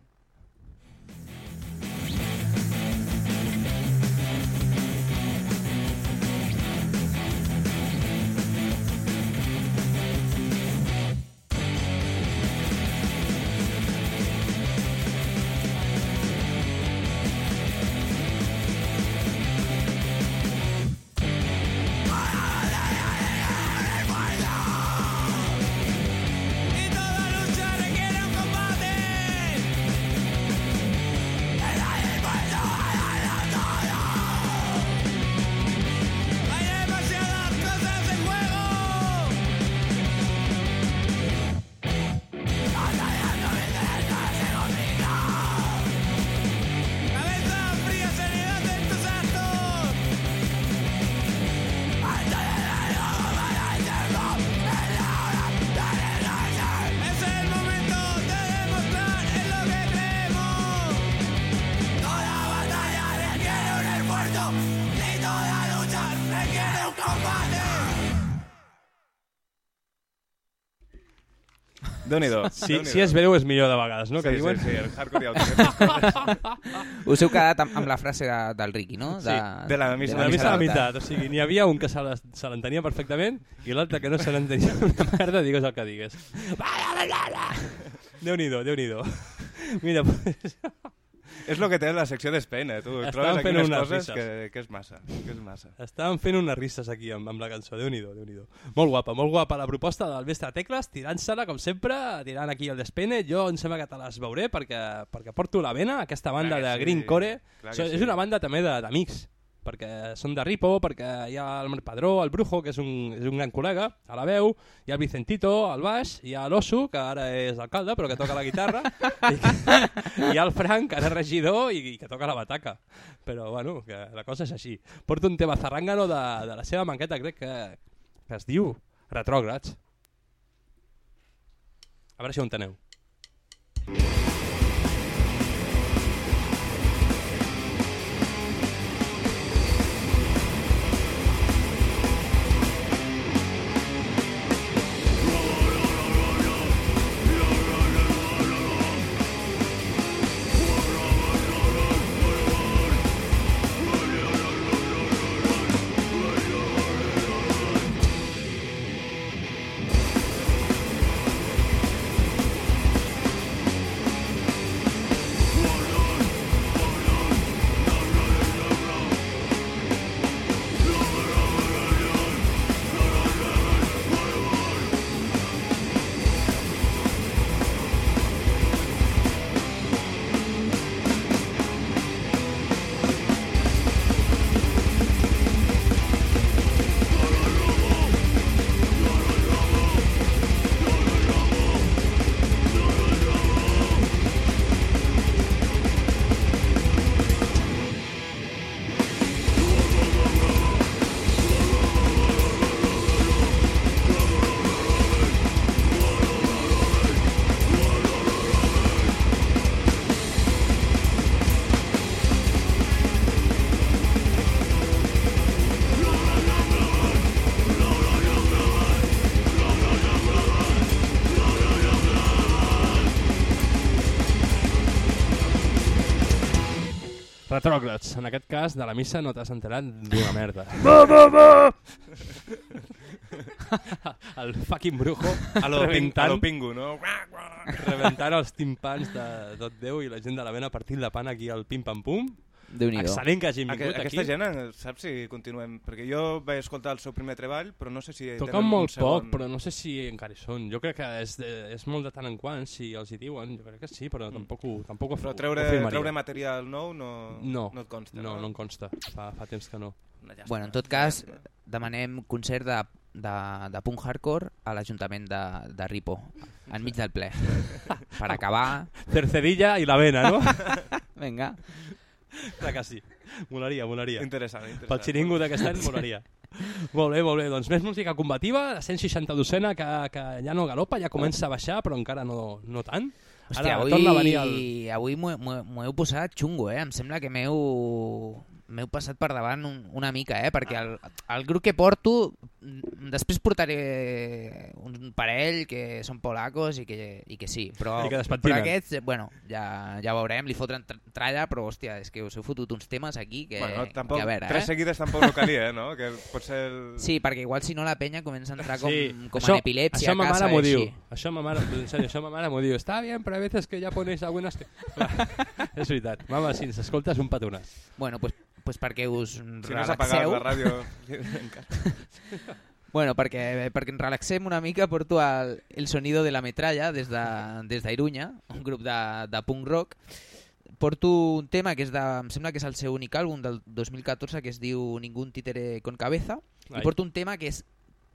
Déu-n'hi-do. Si, Déu-n'hi-do. si és breu és millor de vegades, no? Que sí, diuen? sí, sí, el hardcore ja ho té. Us heu quedat amb, amb la frase de, del Ricky, no? Sí, de la missa De la missa a la la meitat. O sigui, n'hi havia un que se l'entenia perfectament i l'altre que no se l'entenia una merda, digues el que digues. Déu-n'hi-do, Déu-n'hi-do. Mira, pues, És el que té la secció d'Espain, eh? Tu Estàvem trobes aquí unes coses risses. que, que és massa. Que és massa. estàvem fent unes risses aquí amb, amb la cançó. Déu nhi déu Molt guapa, molt guapa la proposta del Mestre Tecles, tirant-se-la, com sempre, tirant aquí el despene. Jo em sembla que te les veuré perquè, perquè porto la vena, aquesta banda Clar de sí, Green Core. So, sí. És una banda també de- d'amics, perquè són de Ripo, perquè hi ha el Marc Padró, el Brujo, que és un, és un gran col·lega, a la veu, hi ha el Vicentito, al baix, hi ha l'Osso, que ara és alcalde, però que toca la guitarra, i que, hi ha el Frank, que ara és regidor i, i que toca la bataca. Però, bueno, que la cosa és així. Porto un tema zarrangano de, de la seva manqueta, crec que, que es diu Retrògrads. A veure si ho enteneu. Retrògrads. En aquest cas, de la missa no t'has enterat d'una merda. El fucking brujo A lo, ping, a lo pingu, no? rebentant els timpans de tot Déu i la gent de la vena partint la pan aquí al pim-pam-pum. Déu-n'hi-do. Excel·lent que hagin Aqu vingut aquesta aquí. gent, eh, saps si continuem? Perquè jo vaig escoltar el seu primer treball, però no sé si... Toquen molt segon... poc, però no sé si encara hi són. Jo crec que és, de, és molt de tant en quant, si els hi diuen, jo crec que sí, però tampoc, ho- tampoc ho, Però ho treure, afirmaria. treure material nou no, No, no et consta, no, no em consta. Fa, fa temps que no. Bueno, en tot cas, demanem concert de, de, de punk hardcore a l'Ajuntament de, de Ripo, enmig del ple. per acabar... Cercedilla i la vena, no? Vinga. Clar que sí. Molaria, molaria. Interessant, interessant. Pel xiringo d'aquest any molaria. molt bé, molt bé. Doncs més música combativa, la 162ena, que, que ja no galopa, ja comença a baixar, però encara no, no tant. Hòstia, Ara avui, torna a venir el... avui m'ho heu posat xungo, eh? Em sembla que m'heu m'heu passat per davant un, una mica, eh? Perquè el, el grup que porto, després portaré un parell que són polacos i que, i que sí, però, I que però aquests, eh, bueno, ja, ja veurem, li fotran tr- tralla, però hòstia, és que us heu fotut uns temes aquí que, Bueno, tampoc, que a veure, tres eh? seguides tampoc no calia, eh, no? Que potser... El... Sí, perquè igual si no la penya comença a entrar com, Sí, com això, en epilèpsia això a ma casa mare m'ho i diu. així. Això ma mare, en serio, això ma mare m'ho diu. Està bien, però a veces que ja pones algunes és veritat. Mama, si ens escoltes, un petonàs. Bueno, pues, pues perquè us Si no s'ha apagat relaxeu... la ràdio... Bueno, perquè, perquè ens relaxem una mica, porto el, el sonido de la metralla des de, des d'Irunya, un grup de, de punk rock. Porto un tema que és de, em sembla que és el seu únic àlbum del 2014 que es diu Ningún títere con cabeza Ai. i porto un tema que és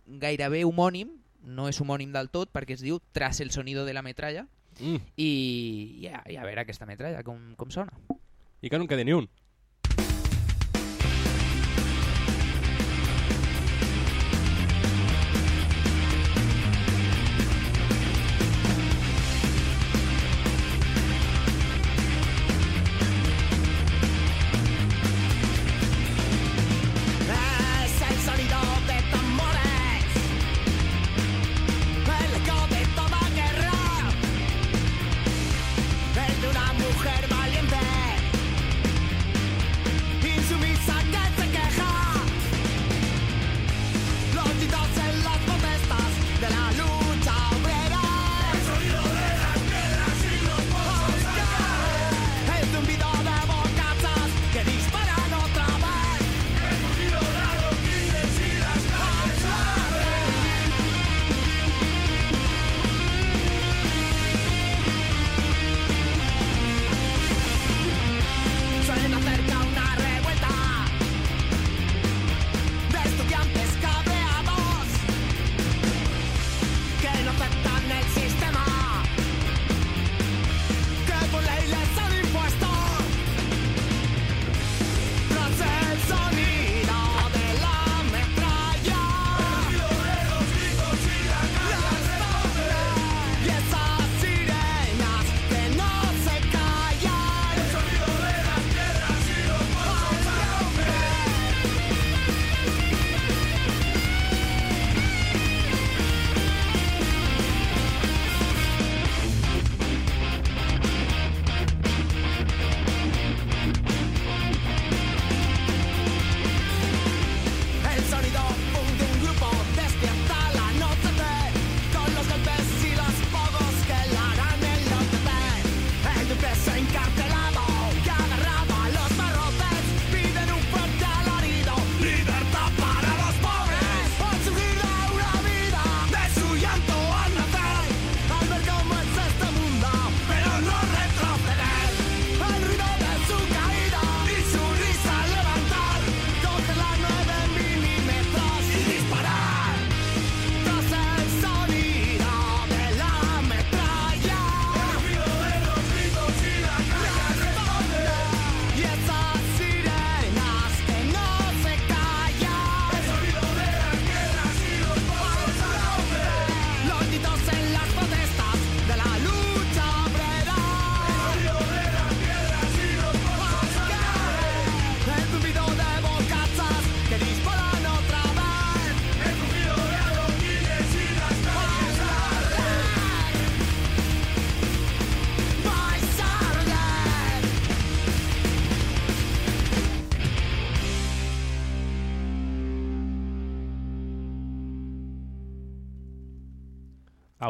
gairebé homònim, no és homònim del tot perquè es diu Tras el sonido de la metralla Mm. i, i, a, i a veure aquesta metralla com, com sona. I que no en quedi ni un.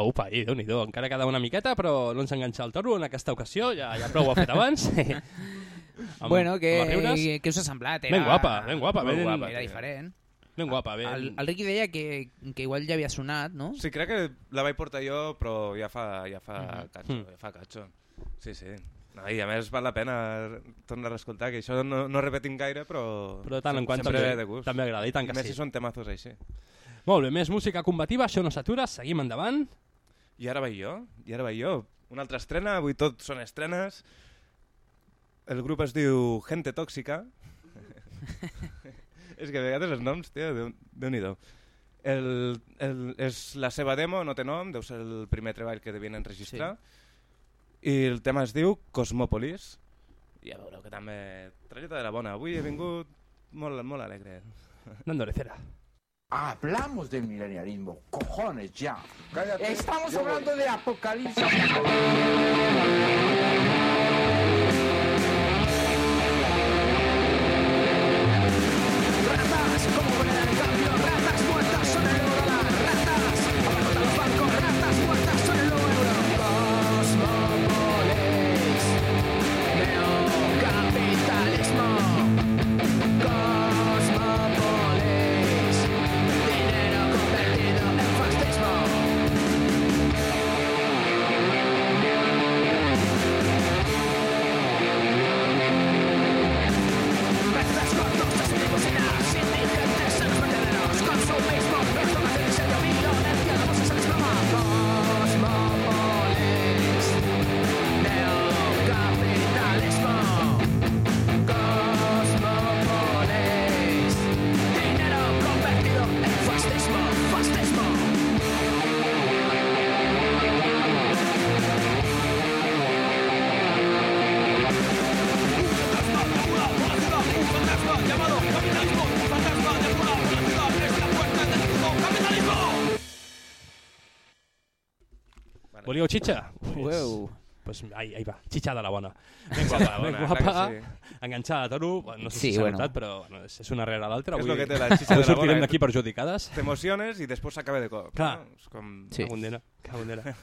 Upa, i déu nhi encara queda una miqueta, però no ens enganxa el toro en aquesta ocasió, ja, ja prou ho ha fet abans. amb, bueno, riures. què us ha semblat? Era, Ben guapa, ben guapa, Molt ben, guapa. Era diferent. ben guapa. Ben... El, el Ricky deia que, que igual ja havia sonat, no? Sí, crec que la vaig portar jo, però ja fa, ja fa Mhm. catxo, Mm. ja fa catxo. Sí, sí. No, I a més val la pena tornar a escoltar, que això no, no repetim gaire, però, Però tant en quant sempre també, de gust. també agrada, i tant I que més sí. si són temazos així. Molt bé, més música combativa, això no s'atura, seguim endavant. I ara vaig jo, i ara vaig jo. Una altra estrena, avui tot són estrenes. El grup es diu Gente Tóxica. és que a vegades els noms, tio, déu, déu nhi el, el, és la seva demo, no té nom, deu ser el primer treball que devien enregistrar. Sí. I el tema es diu Cosmòpolis. I ja veureu que també... Trajeta de la bona. Avui he vingut molt, molt alegre. Nando Recera. Hablamos del milenialismo, cojones ya. Estamos hablando de apocalipsis. Volíeu xitxa? Ueu. Pues, ahí, ahí va, xitxa de la bona. Ben guapa, bona, ben guapa, sí. enganxada a toro, no sé Sí, si s'ha bueno. notat, però bueno, és, és una rere l'altra. És Avui, lo que té la xitxa de la sortirem bona, d'aquí perjudicades. T'emociones i després s'acaba de cop. Clar. No? És com... Sí. Cabondera, cabondera.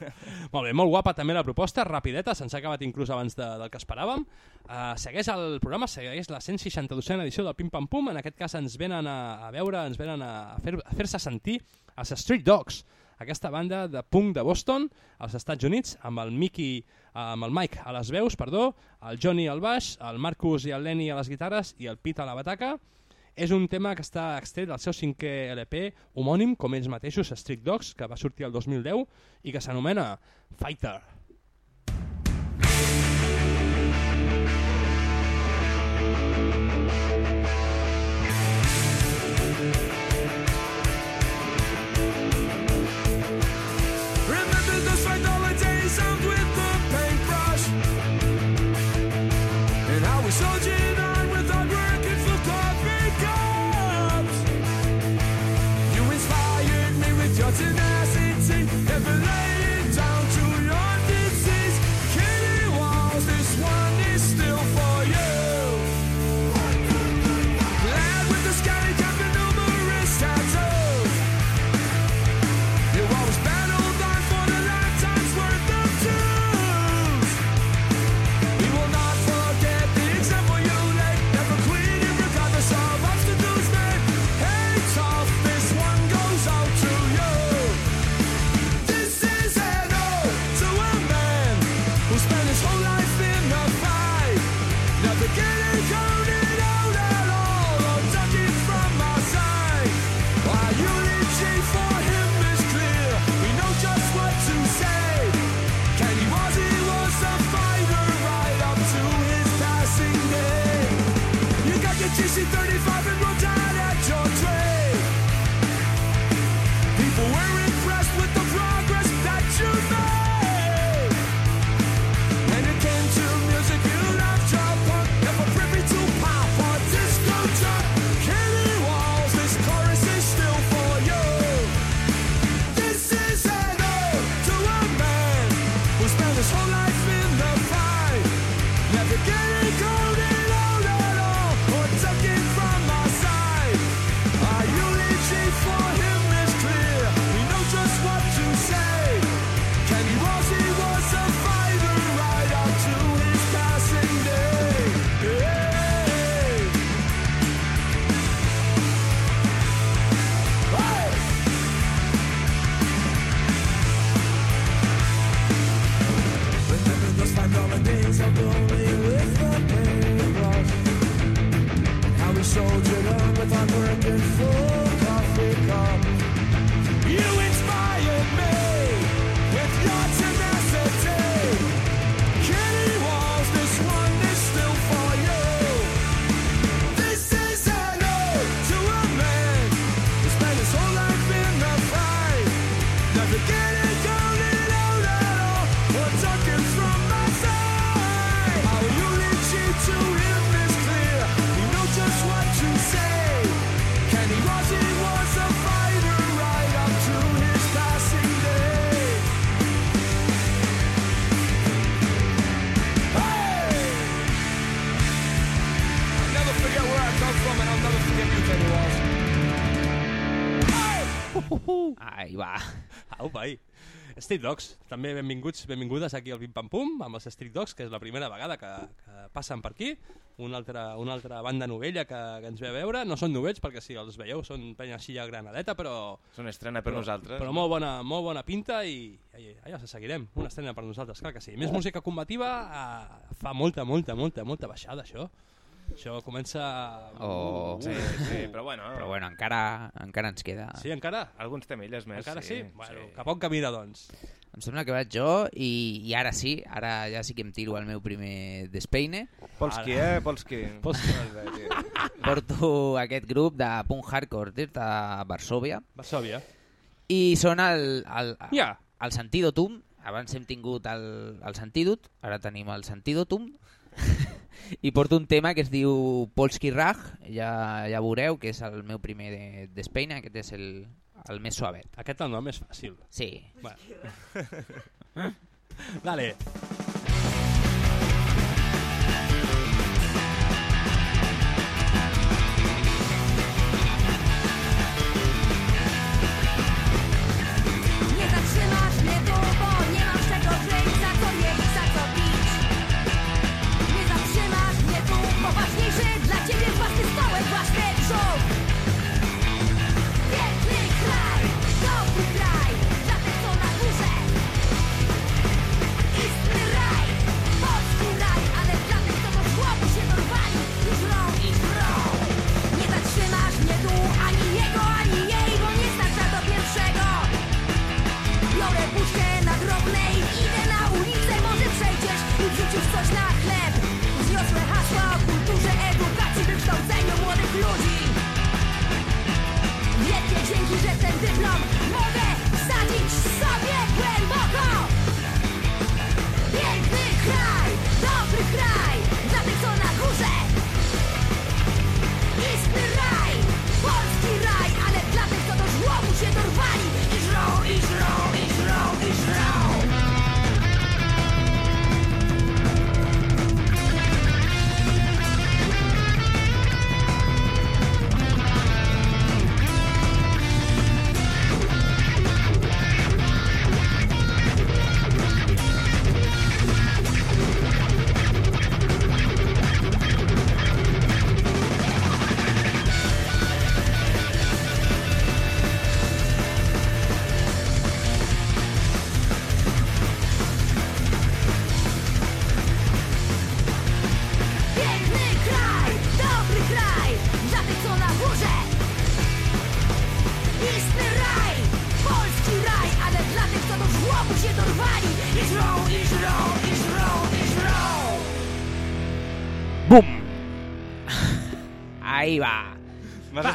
molt bé, molt guapa també la proposta, rapideta, se'ns ha acabat inclús abans de, del que esperàvem. Uh, segueix el programa, segueix la 162a edició del Pim Pam Pum, en aquest cas ens venen a, a veure, ens venen a fer- a fer-se sentir els Street Dogs, aquesta banda de punk de Boston, als Estats Units, amb el Mickey, amb el Mike a les veus, perdó, el Johnny al baix, el Marcus i el Lenny a les guitarres i el Pete a la bataca. És un tema que està extret del seu cinquè LP homònim, com ells mateixos, Street Dogs, que va sortir el 2010 i que s'anomena Fighter. as I go. Street Dogs, també benvinguts, benvingudes aquí al Pim Pam Pum, amb els Street Dogs, que és la primera vegada que, que passen per aquí. Una altra, una altra banda novella que, que ens ve a veure. No són novets, perquè si els veieu són penya així a granadeta, però... És una estrena per però, nosaltres. Però molt bona, molt bona pinta i, i allà se seguirem. Una estrena per nosaltres, clar que sí. Més música combativa, eh, fa molta, molta, molta, molta baixada, això. Això comença... Oh. Sí, sí, però bueno. Però bueno, encara, encara ens queda... Sí, encara? Alguns temilles més. Encara sí? Bueno, sí. cap on camina, doncs. Em sembla que vaig jo i, i ara sí, ara ja sí que em tiro el meu primer despeine. Polski, eh? Polski. Polski. Porto aquest grup de punk hardcore des de Varsovia Varsovia. i són el, el, Ja. el Sentidotum. Abans hem tingut el, el Sentidut, ara tenim el Sentidotum. I porto un tema que es diu Polski Rag, ja, ja veureu que és el meu primer de- despeine, aquest és el, el més suavet. Aquest el nom és fàcil. Sí. Bueno. Dale. Nie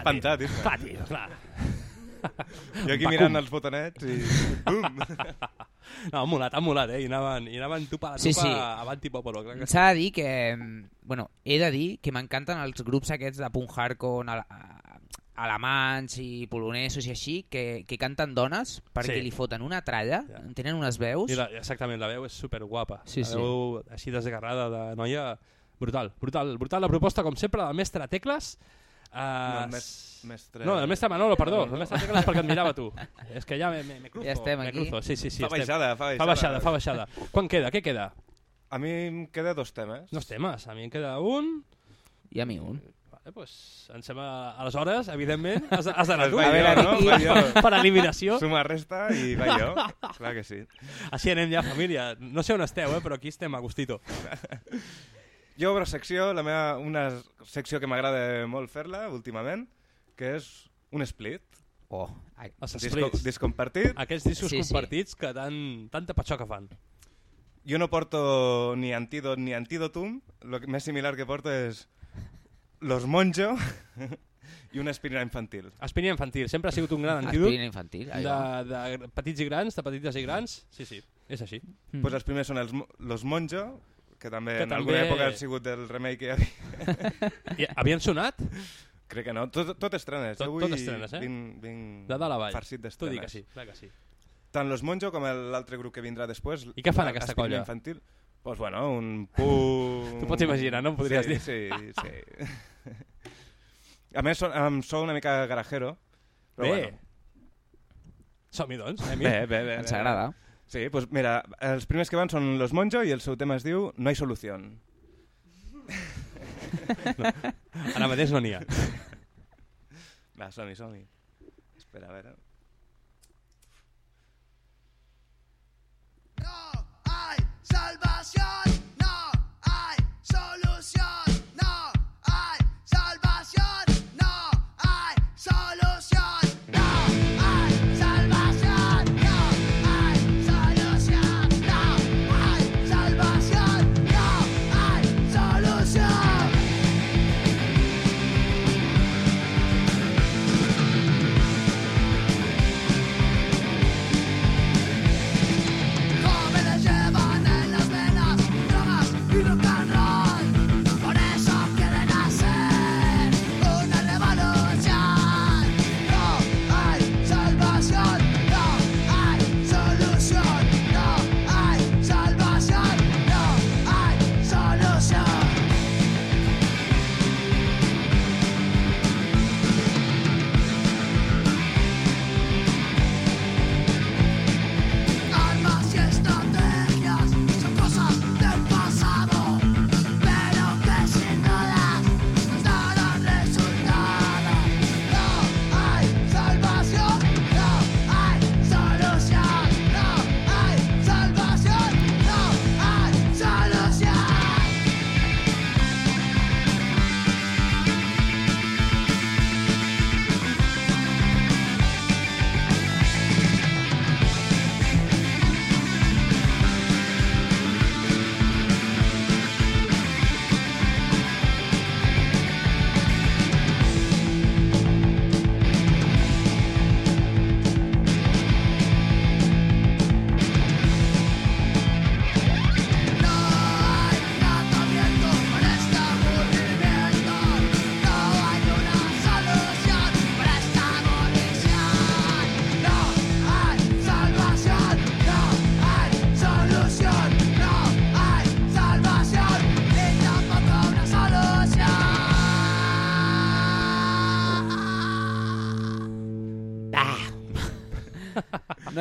espantat, Isma. Clar, tio, clar. Jo aquí Bacum. mirant els botonets i... Bum! No, ha molat, ha molat, eh? I anaven, i anaven tupa a tupa Sí, sí. avanti popolo. Clar que sí. S'ha de dir que... mm, Bueno, he de dir que m'encanten els grups aquests de punk hardcore alemanys i polonesos i així, que, que canten dones perquè Sí. li foten una tralla, tenen unes veus... I la, exactament, la veu és super guapa. Sí, la sí. veu així desgarrada de noia, brutal, brutal, brutal la proposta, com sempre, del mestre Tecles. Uh, No, el mes- mestre- No, el mestre Manolo, perdó. El mestre Tecles perquè et mirava tu. És que ja me, me, me cruzo. Ja estem me aquí. Cruzo. Sí, sí, sí, Fa estem. baixada, fa Fa baixada. baixada, fa baixada. Quan queda? Què queda? A mi em queda dos temes. Dos temes. A mi em queda un... I a mi un. Vale, pues, em sembla... Aleshores, evidentment, has, has d'anar tu. vaig jo, no? Vaig jo. Per eliminació. Suma, resta i vaig jo. Clar que sí. Així anem ja, família. No sé on esteu, eh, però aquí estem a gustito. Jo obro secció, la meva, una secció que m'agrada molt fer-la últimament, que és un split. Oh, Els Disco, splits. disc compartit. Aquests discos Sí, sí. compartits que tan, tanta patxoca fan. Jo no porto ni antídot ni antídotum, el més similar que porto és Los Monjo i una aspirina infantil. Aspirina infantil, sempre ha sigut un gran antídot. Aspirina infantil, ahí va. de, de petits i grans, de petites i grans. Sí, sí, és així. Mm. Pues els primers són els, mo- Los Monjo, que també Que en també- alguna època ha sigut el remei que hi havia. I havien sonat? Crec que no, tot, tot estrenes. Tot- avui tot estrenes, eh? Vinc, vinc De dalt a baix. farcit Tu d'estrenes. di que sí, clar que sí. Tant Los Monjo com el- l'altre grup que vindrà després. I què fan aquesta colla? Infantil. Pues bueno, un punt... Tu pots imaginar, no? Em podries sí, dir. Sí, sí. A més, so, em sou una mica garajero. Però Bé. Bueno. Som-hi, doncs, anem Bé, bé, bé. Ens bé. agrada. Sí, pues mira, els primers que van són Los Monjo i el seu tema es diu No hay solución. Ara mateix no n'hi ha. Va, som-hi, som-hi. Espera, a veure... hay salvación, no hay solución,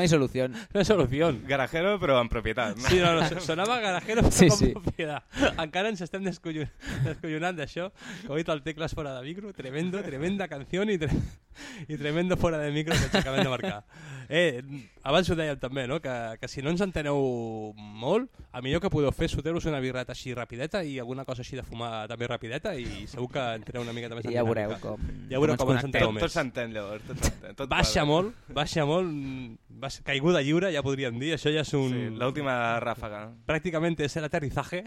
hay solución. No hay solución. Garajero, però en propietat. No? Sí, no, no, sonava garajero però Sí, sí. propiedad. Encara ens estem descollon... descollonant d'això. Dit el Teclas fora de micro, tremendo, tremenda canció i, tre... i tremendo fora de micro que acabem de marcar. Eh, abans ho dèiem també, no? que, que si no ens enteneu molt, el millor que podeu fer és fotre-vos una birreta així rapideta i alguna cosa així de fumar també rapideta i segur que entreu una miqueta més en ja dinàmica. veureu com- ja veureu com com, ens enteneu Tot, més. tot s'entén llavors, tot s'entén. Tot Baixa quadra. molt, baixa molt, baixa, caiguda lliure, ja podríem dir, això ja és un... Sí, l'última ràfaga. Prácticamente es el aterrizaje.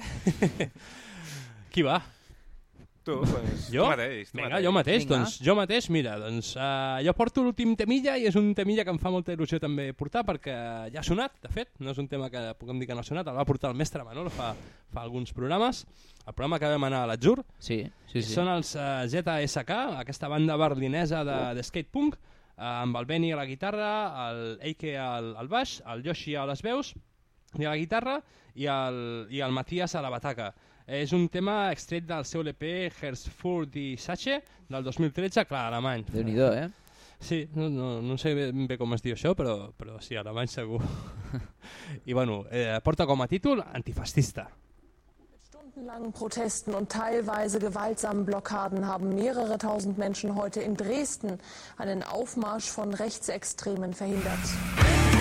Qui va? Tu, pues, Jo? tu mateix. Tu Vinga, mateix. jo mateix, Vinga. doncs, jo mateix, mira, doncs, uh, jo porto l'últim temilla i és un temilla que em fa molta il·lusió també portar perquè ja ha sonat, de fet, no és un tema que puguem dir que no ha sonat, el va portar el mestre Manolo fa, fa alguns programes, el programa que vam anar a l'Atzur, Sí, sí, sí. són els uh, ZSK, aquesta banda berlinesa de, de skatepunk, uh, amb el Benny a la guitarra, el Eike al, al baix, el Yoshi a les veus i a la guitarra i el, i el Matías a la bataca. És un tema extret del seu LP Hersfurt i Sache del 2013, clar, alemany. Déu-n'hi-do, eh? Sí, no, no, no sé ben bé com es diu això, però, però sí, alemany segur. I bueno, eh, porta com a títol Antifascista. Stundenlangen Protesten und teilweise gewaltsamen Blockaden haben mehrere tausend Menschen heute in Dresden einen Aufmarsch von Rechtsextremen verhindert.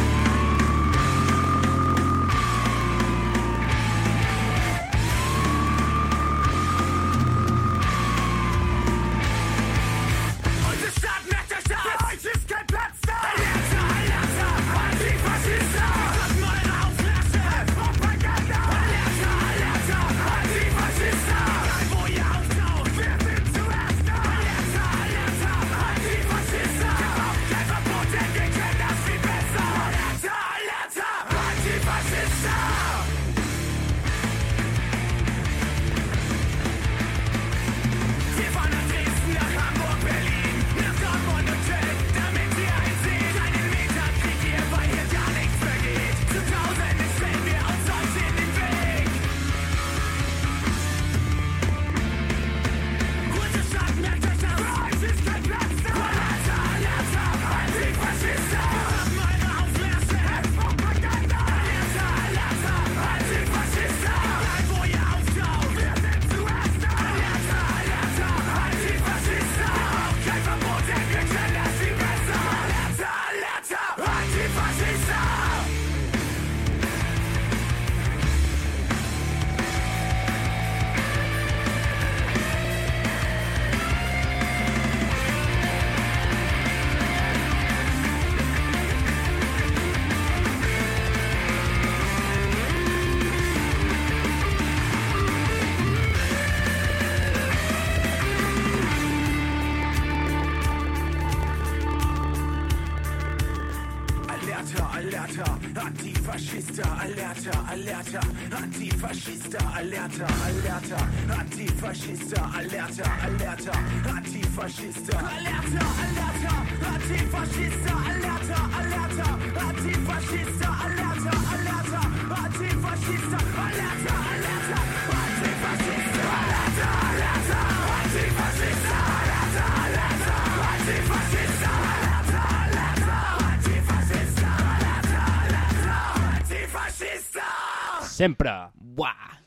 Sempre. Buah!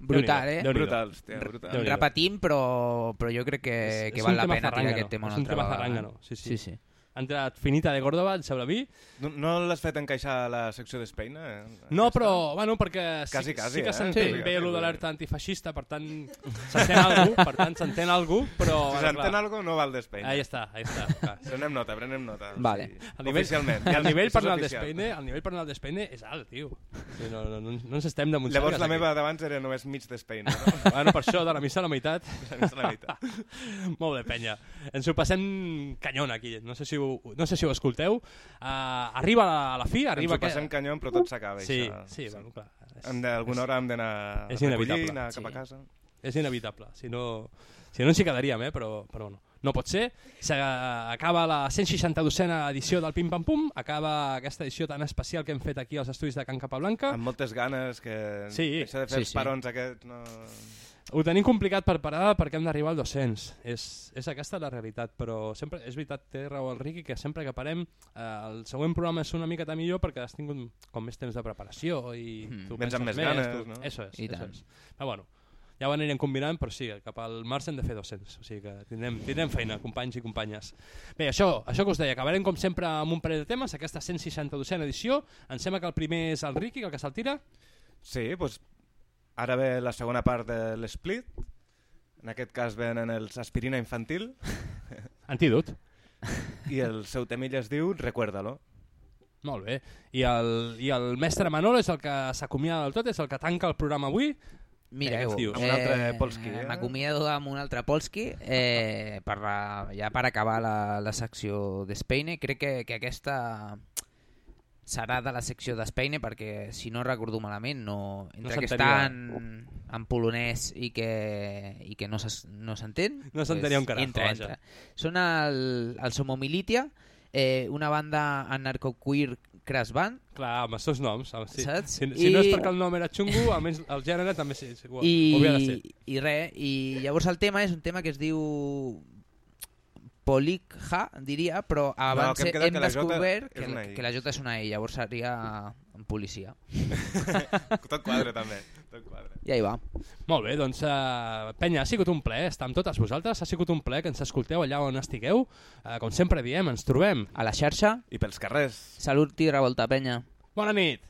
Brutal, eh? Brutal, hòstia, brutal. Repetim, però, però jo crec que, que val la pena tirar aquest tema és un tema vegada. zarrangano, sí, sí. sí, sí. Ha entrat Finita de Córdoba, em sembla a mi. No, no l'has fet encaixar a la secció d'Espeina? Eh? No, però, bueno, perquè sí, Quasi, quasi, sí que eh? s'entén Sí. bé allò de l'alerta antifeixista, per tant, s'entén algú, per tant, s'entén algú, però... Si bueno, s'entén algo, no val d'Espeina. Ahí està, ahí està. clar. Prenem nota, prenem nota. Vale. El nivell, Oficialment. el nivell per anar despeine, el nivell per anar al despeine és alt, tio. Sí, no, no, no, no ens estem damunt Llavors la aquí. meva d'abans era només mig d'Espeina. No? Bueno, per això, de la missa a la meitat. La missa a la meitat. Molt bé, penya. Ens ho passem canyón aquí. No sé si ho, no sé si ho escolteu. Uh, arriba a la, a la fi, arriba... Ens ho passem canyón, però tot s'acaba, Sí, això. sí, bueno, clar. És, Hem de, alguna hora hem d'anar a és recollir, inevitable. anar cap a Sí. casa. és inevitable. Si no, si no ens hi quedaríem, eh? però, però no. No pot ser. Acaba la 162a edició del Pim Pam Pum, acaba aquesta edició tan especial que hem fet aquí als estudis de Can Capablanca. Amb moltes ganes, que Sí. això de fer Sí, els sí. parons aquests... No... Ho tenim complicat per parar perquè hem d'arribar al 200. És, és aquesta la realitat, però sempre és veritat, té raó el Riqui, que sempre que parem eh, el següent programa és una miqueta millor perquè has tingut com més temps de preparació i Mm. tu Vens penses amb més més, ganes, tu... no? Eso és, I eso tant. és. Però bueno, ja ho anirem combinant, però sí, cap al març hem de fer 200, o sigui que tindrem, tindrem feina, companys i companyes. Bé, això, això que us deia, acabarem com sempre amb un parell de temes, aquesta 162a edició, em sembla que el primer és el Riqui, el que se'l tira. Sí, doncs ara ve la segona part de l'Split. En aquest cas venen els Aspirina Infantil. Antídot. I el seu temilla es diu Recuérdalo. Molt bé. I el, I el mestre Manolo és el que s'acomiada del tot, és el que tanca el programa avui. Mireu? Amb un altre Polski, eh? m'acomiado amb un altre Polski eh, per la, ja per acabar la, la secció d'Espeine. Crec que, que aquesta serà de la secció d'Espeine perquè, si no recordo malament, no, entre que s'entenia. està en, en polonès i que, i que no s'es- no s'entén, No s'entenia un carajo, entra, vaja. entra. Són el, el Somomilitia, eh, una banda anarcoqueer crash band, Clar, amb els seus noms. amb- Si, Saps? si, si no és I- perquè el nom era xungo, almenys el gènere també sí, sí, ho, I, ho havia de ser. i res, i llavors el tema és un tema que es diu Polikha, diria, però abans que em queda hem que la Jota descobert que, una la- que la J és una I, llavors seria en policia. Tot quadre, també. Tot quadre. I ahí va. Molt bé, doncs, uh, penya, ha sigut un plaer estar amb totes vosaltres, ha sigut un plaer que ens escolteu allà on estigueu. Uh, com sempre diem, ens trobem. A la xarxa, I pels carrers. salut i revolta, penya. Bona nit!